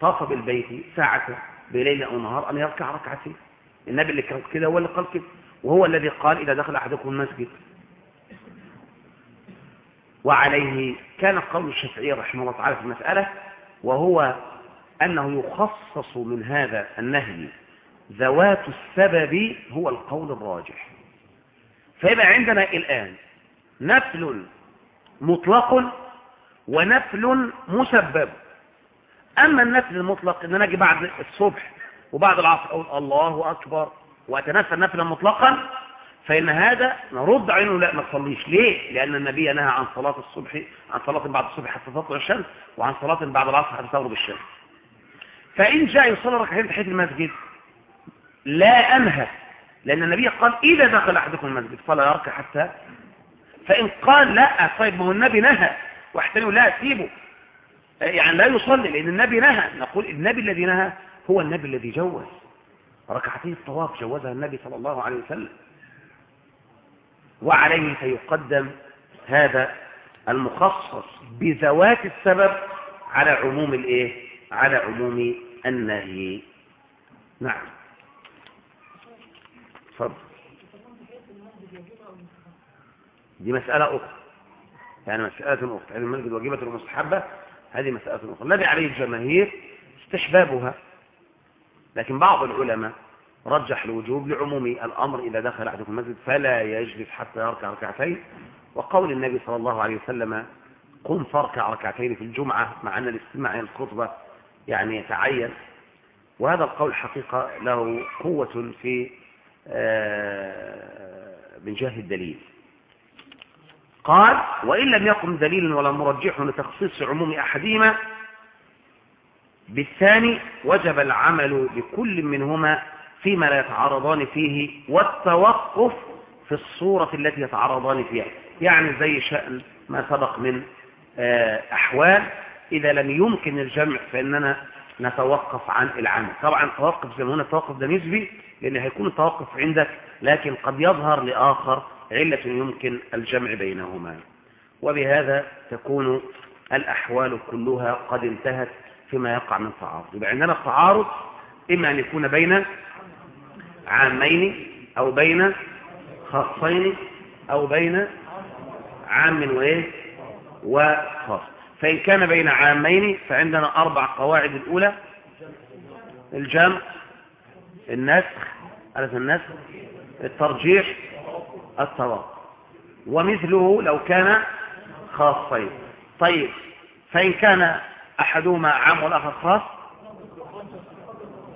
طاف بالبيت ساعة بليل أو نهار أن يركع ركعتين. النبي اللي كان كده هو اللي قال كده وهو الذي قال إذا دخل أحدكم المسجد. وعليه كان قول الشافعي رحمه الله تعالى في المسألة وهو أنه يخصص من هذا النهي ذوات السبب هو القول الراجح. فيبقى عندنا الآن نفل مطلق ونفل مسبب. أما النفل المطلق أن نجي بعد الصبح وبعد العصر أقول الله أكبر وأتنفل نفلا مطلقا فإن هذا نرد عينه لا ما تصليش ليه؟ لأن النبي نهى عن صلاة الصبح عن صلاة بعد الصبح حتى تطلع الشمس وعن صلاة بعد العصر حتى تغرب الشمس. فإن جاء يصلي ركعتين تحية المسجد لا أنهى. لأن النبي قال إذا دخل أحدكم المسجد فلا يركع حتى فإن قال لا طيب ما هو النبي نهى واحتنوا لا سيبه يعني لا يصلي لأن النبي نهى. نقول النبي الذي نهى هو النبي الذي جوز. ركعتي الطواف جوزها النبي صلى الله عليه وسلم. وعليه سيقدم هذا المخصص بذوات السبب على عموم الإيه؟ على عموم النهي. نعم. تفضل. دي مسألة أخرى. يعني مسألة أخرى. يعني المسجد واجبة ومستحبة هذه مسألة أخرى. الذي عليه الجماهير استحبابها. لكن بعض العلماء رجح الوجوب لعموم الأمر إذا دخل أحدكم المسجد فلا يجلس حتى يركع ركعتين. وقول النبي صلى الله عليه وسلم قم فاركع ركعتين في الجمعة مع أن الاستماع الخطبة يعني يتعين. وهذا القول حقيقة له قوة في من جهة الدليل. قال وإن لم يقم دليل ولا مرجح لتخصيص عموم أحدهما بالثاني وجب العمل بكل منهما فيما لا يتعارضان فيه والتوقف في الصورة التي يتعارضان فيها. يعني زي شأن ما سبق من أحوال إذا لم يمكن الجمع فإننا نتوقف عن العمل. طبعا التوقف زي ما هنا التوقف ده نسبي لأن هيكون التوقف عندك لكن قد يظهر لآخر علة يمكن الجمع بينهما. وبهذا تكون الأحوال كلها قد انتهت فيما يقع من تعارض. يبقى عندنا التعارض إما أن يكون بين عامين أو بين خاصين أو بين عام وإيه؟ وخاص. فإن كان بين عامين فعندنا أربع قواعد الأولى. الجمع النسخ النسخ الترجيح التواقع ومثله لو كان خاصين. طيب فإن كان أحدهما عام والآخر خاص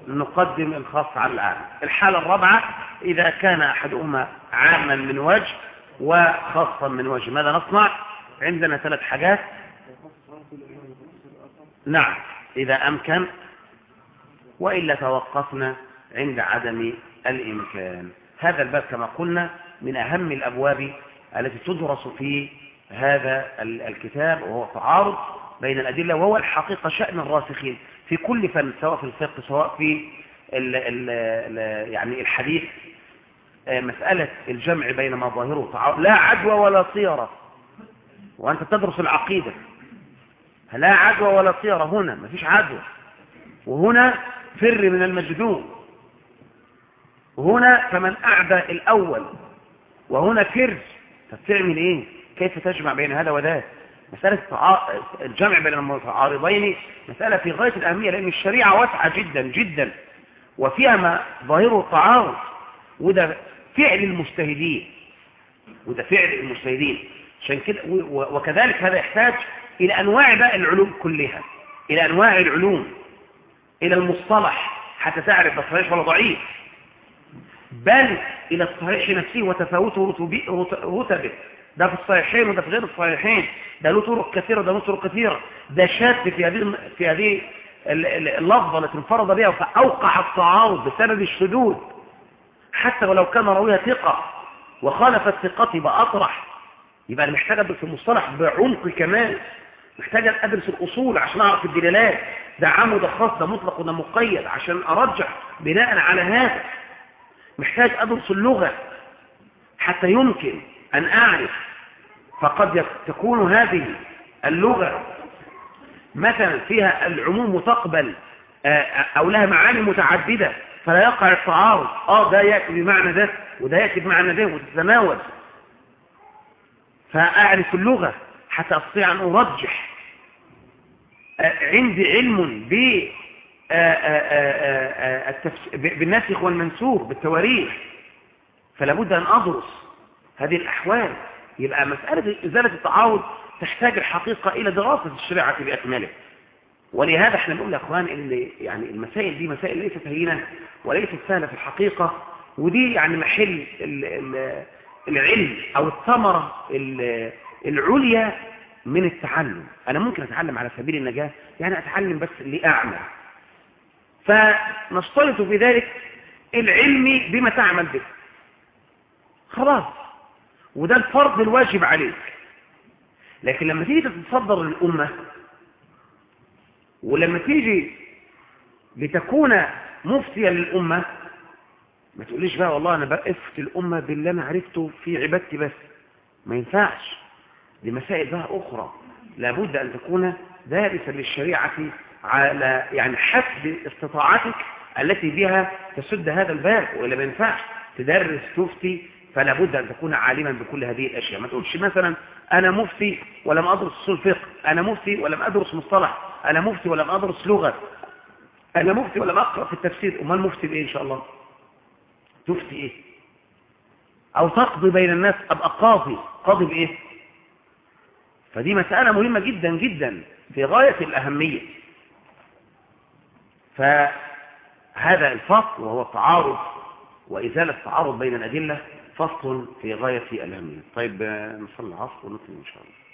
نقدم الخاص على العام. الحالة الرابعة إذا كان أحدهما عاما من وجه وخاصا من وجه. ماذا نصنع؟ عندنا ثلاث حاجات. نعم إذا أمكن وإلا توقفنا عند عدم الإمكان. هذا الباب كما قلنا من أهم الأبواب التي تدرس في هذا الكتاب وهو تعارض بين الأدلة وهو الحقيقة شأن الراسخين في كل فن سواء في الفقه سواء في ال ال ال يعني الحديث. مسألة الجمع بين ما ظاهره تعارض لا عدوى ولا صيرة وأنت تدرس العقيدة. لا عدوى ولا صيرة هنا ما فيش عدوى. وهنا فر من المجدوم وهنا فمن أعدى الأول. وهنا فر فتعمل إيه؟ كيف تجمع بين هذا وذاك؟ مسألة الجمع بين المتعارضين مسألة في غاية الأهمية لأن الشريعة واسعة جدا جدا. وفيها ما ظاهره التعارض وده فعل المجتهدين. وده فعل المجتهدين. عشان كده وكذلك هذا يحتاج إلى أنواع بقى العلوم كلها. إلى أنواع العلوم. إلى المصطلح. حتى تعرف ده صحيح ولا ضعيف. بل إلى الصحيح نفسه وتفاوته رتبه. ده في الصحيحين وده في غير الصحيحين. ده له طرق كثيرة وده له طرق كثيرة. ده شاذ في هذه في هذه اللفظة التي انفرد بها فأوقع التعارض بسبب الشذوذ. حتى ولو كان رأويها ثقة وخالف الثقة يبقى أطرح. يبقى أنا محتاج أدرس المصطلح بعمق كمان. محتاج أدرس الأصول عشان أعرف الدلالات. ده عام وده خاص ده مطلق وده مقيد. عشان أرجح بناء على هذا. محتاج أدرس اللغة حتى يمكن أن أعرف. فقد تكون هذه اللغة مثلا فيها العموم تقبل أو لها معاني متعددة فلا يقع التعارض. آه ده يأتي بمعنى ده وده يأتي بمعنى ده وتتناول. فأعرف اللغة حتى أستطيع أن أرجح. عندي علم بالناسخ والمنسوخ بالتواريخ فلا بد أن أدرس هذه الأحوال. يبقى مسألة إزالة التعارض تحتاج الحقيقة إلى دراسة الشريعة بأكمله ولهذا إحنا نقول يا إخوان إن يعني المسائل دي مسائل ليست هينة وليست سهلة في الحقيقة ودي يعني محل العلم أو الثمرة العليا من التعلم. أنا ممكن أتعلم على سبيل النجاة؟ يعني أتعلم بس لاعمل فنشترط في ذلك العلم بما تعمل به. خلاص. وده الفرض الواجب عليك. لكن لما تيجي تتصدر للأمة ولما تيجي لتكون مفتيا للأمة ما تقوليش بقى والله أنا بقفت الأمة باللي أنا عرفته في عبادتي بس. ما ينفعش. دي مسائل بقى أخرى. لابد أن تكون دارسا للشريعة على يعني حسب استطاعتك التي بها تسد هذا الباب وإلا ما ينفعش. تدرس تفتي فلا بد أن تكون عالما بكل هذه الأشياء. ما تقولش مثلا أنا مفتي ولم أدرس أصول فقه أنا مفتي ولم أدرس مصطلح أنا مفتي ولم أدرس لغة أنا مفتي ولم أقرأ في التفسير. أمال مفتي بإيه إن شاء الله؟ تفتي إيه؟ أو تقضي بين الناس؟ أبقى قاضي. قاضي بإيه؟ فدي مسألة مهمة جدا جدا في غاية الأهمية. فهذا الفصل وهو التعارض وإزالة التعارض بين الأدلة فصل في غاية الأهمية. طيب نصلي العصر ونكمل إن شاء الله.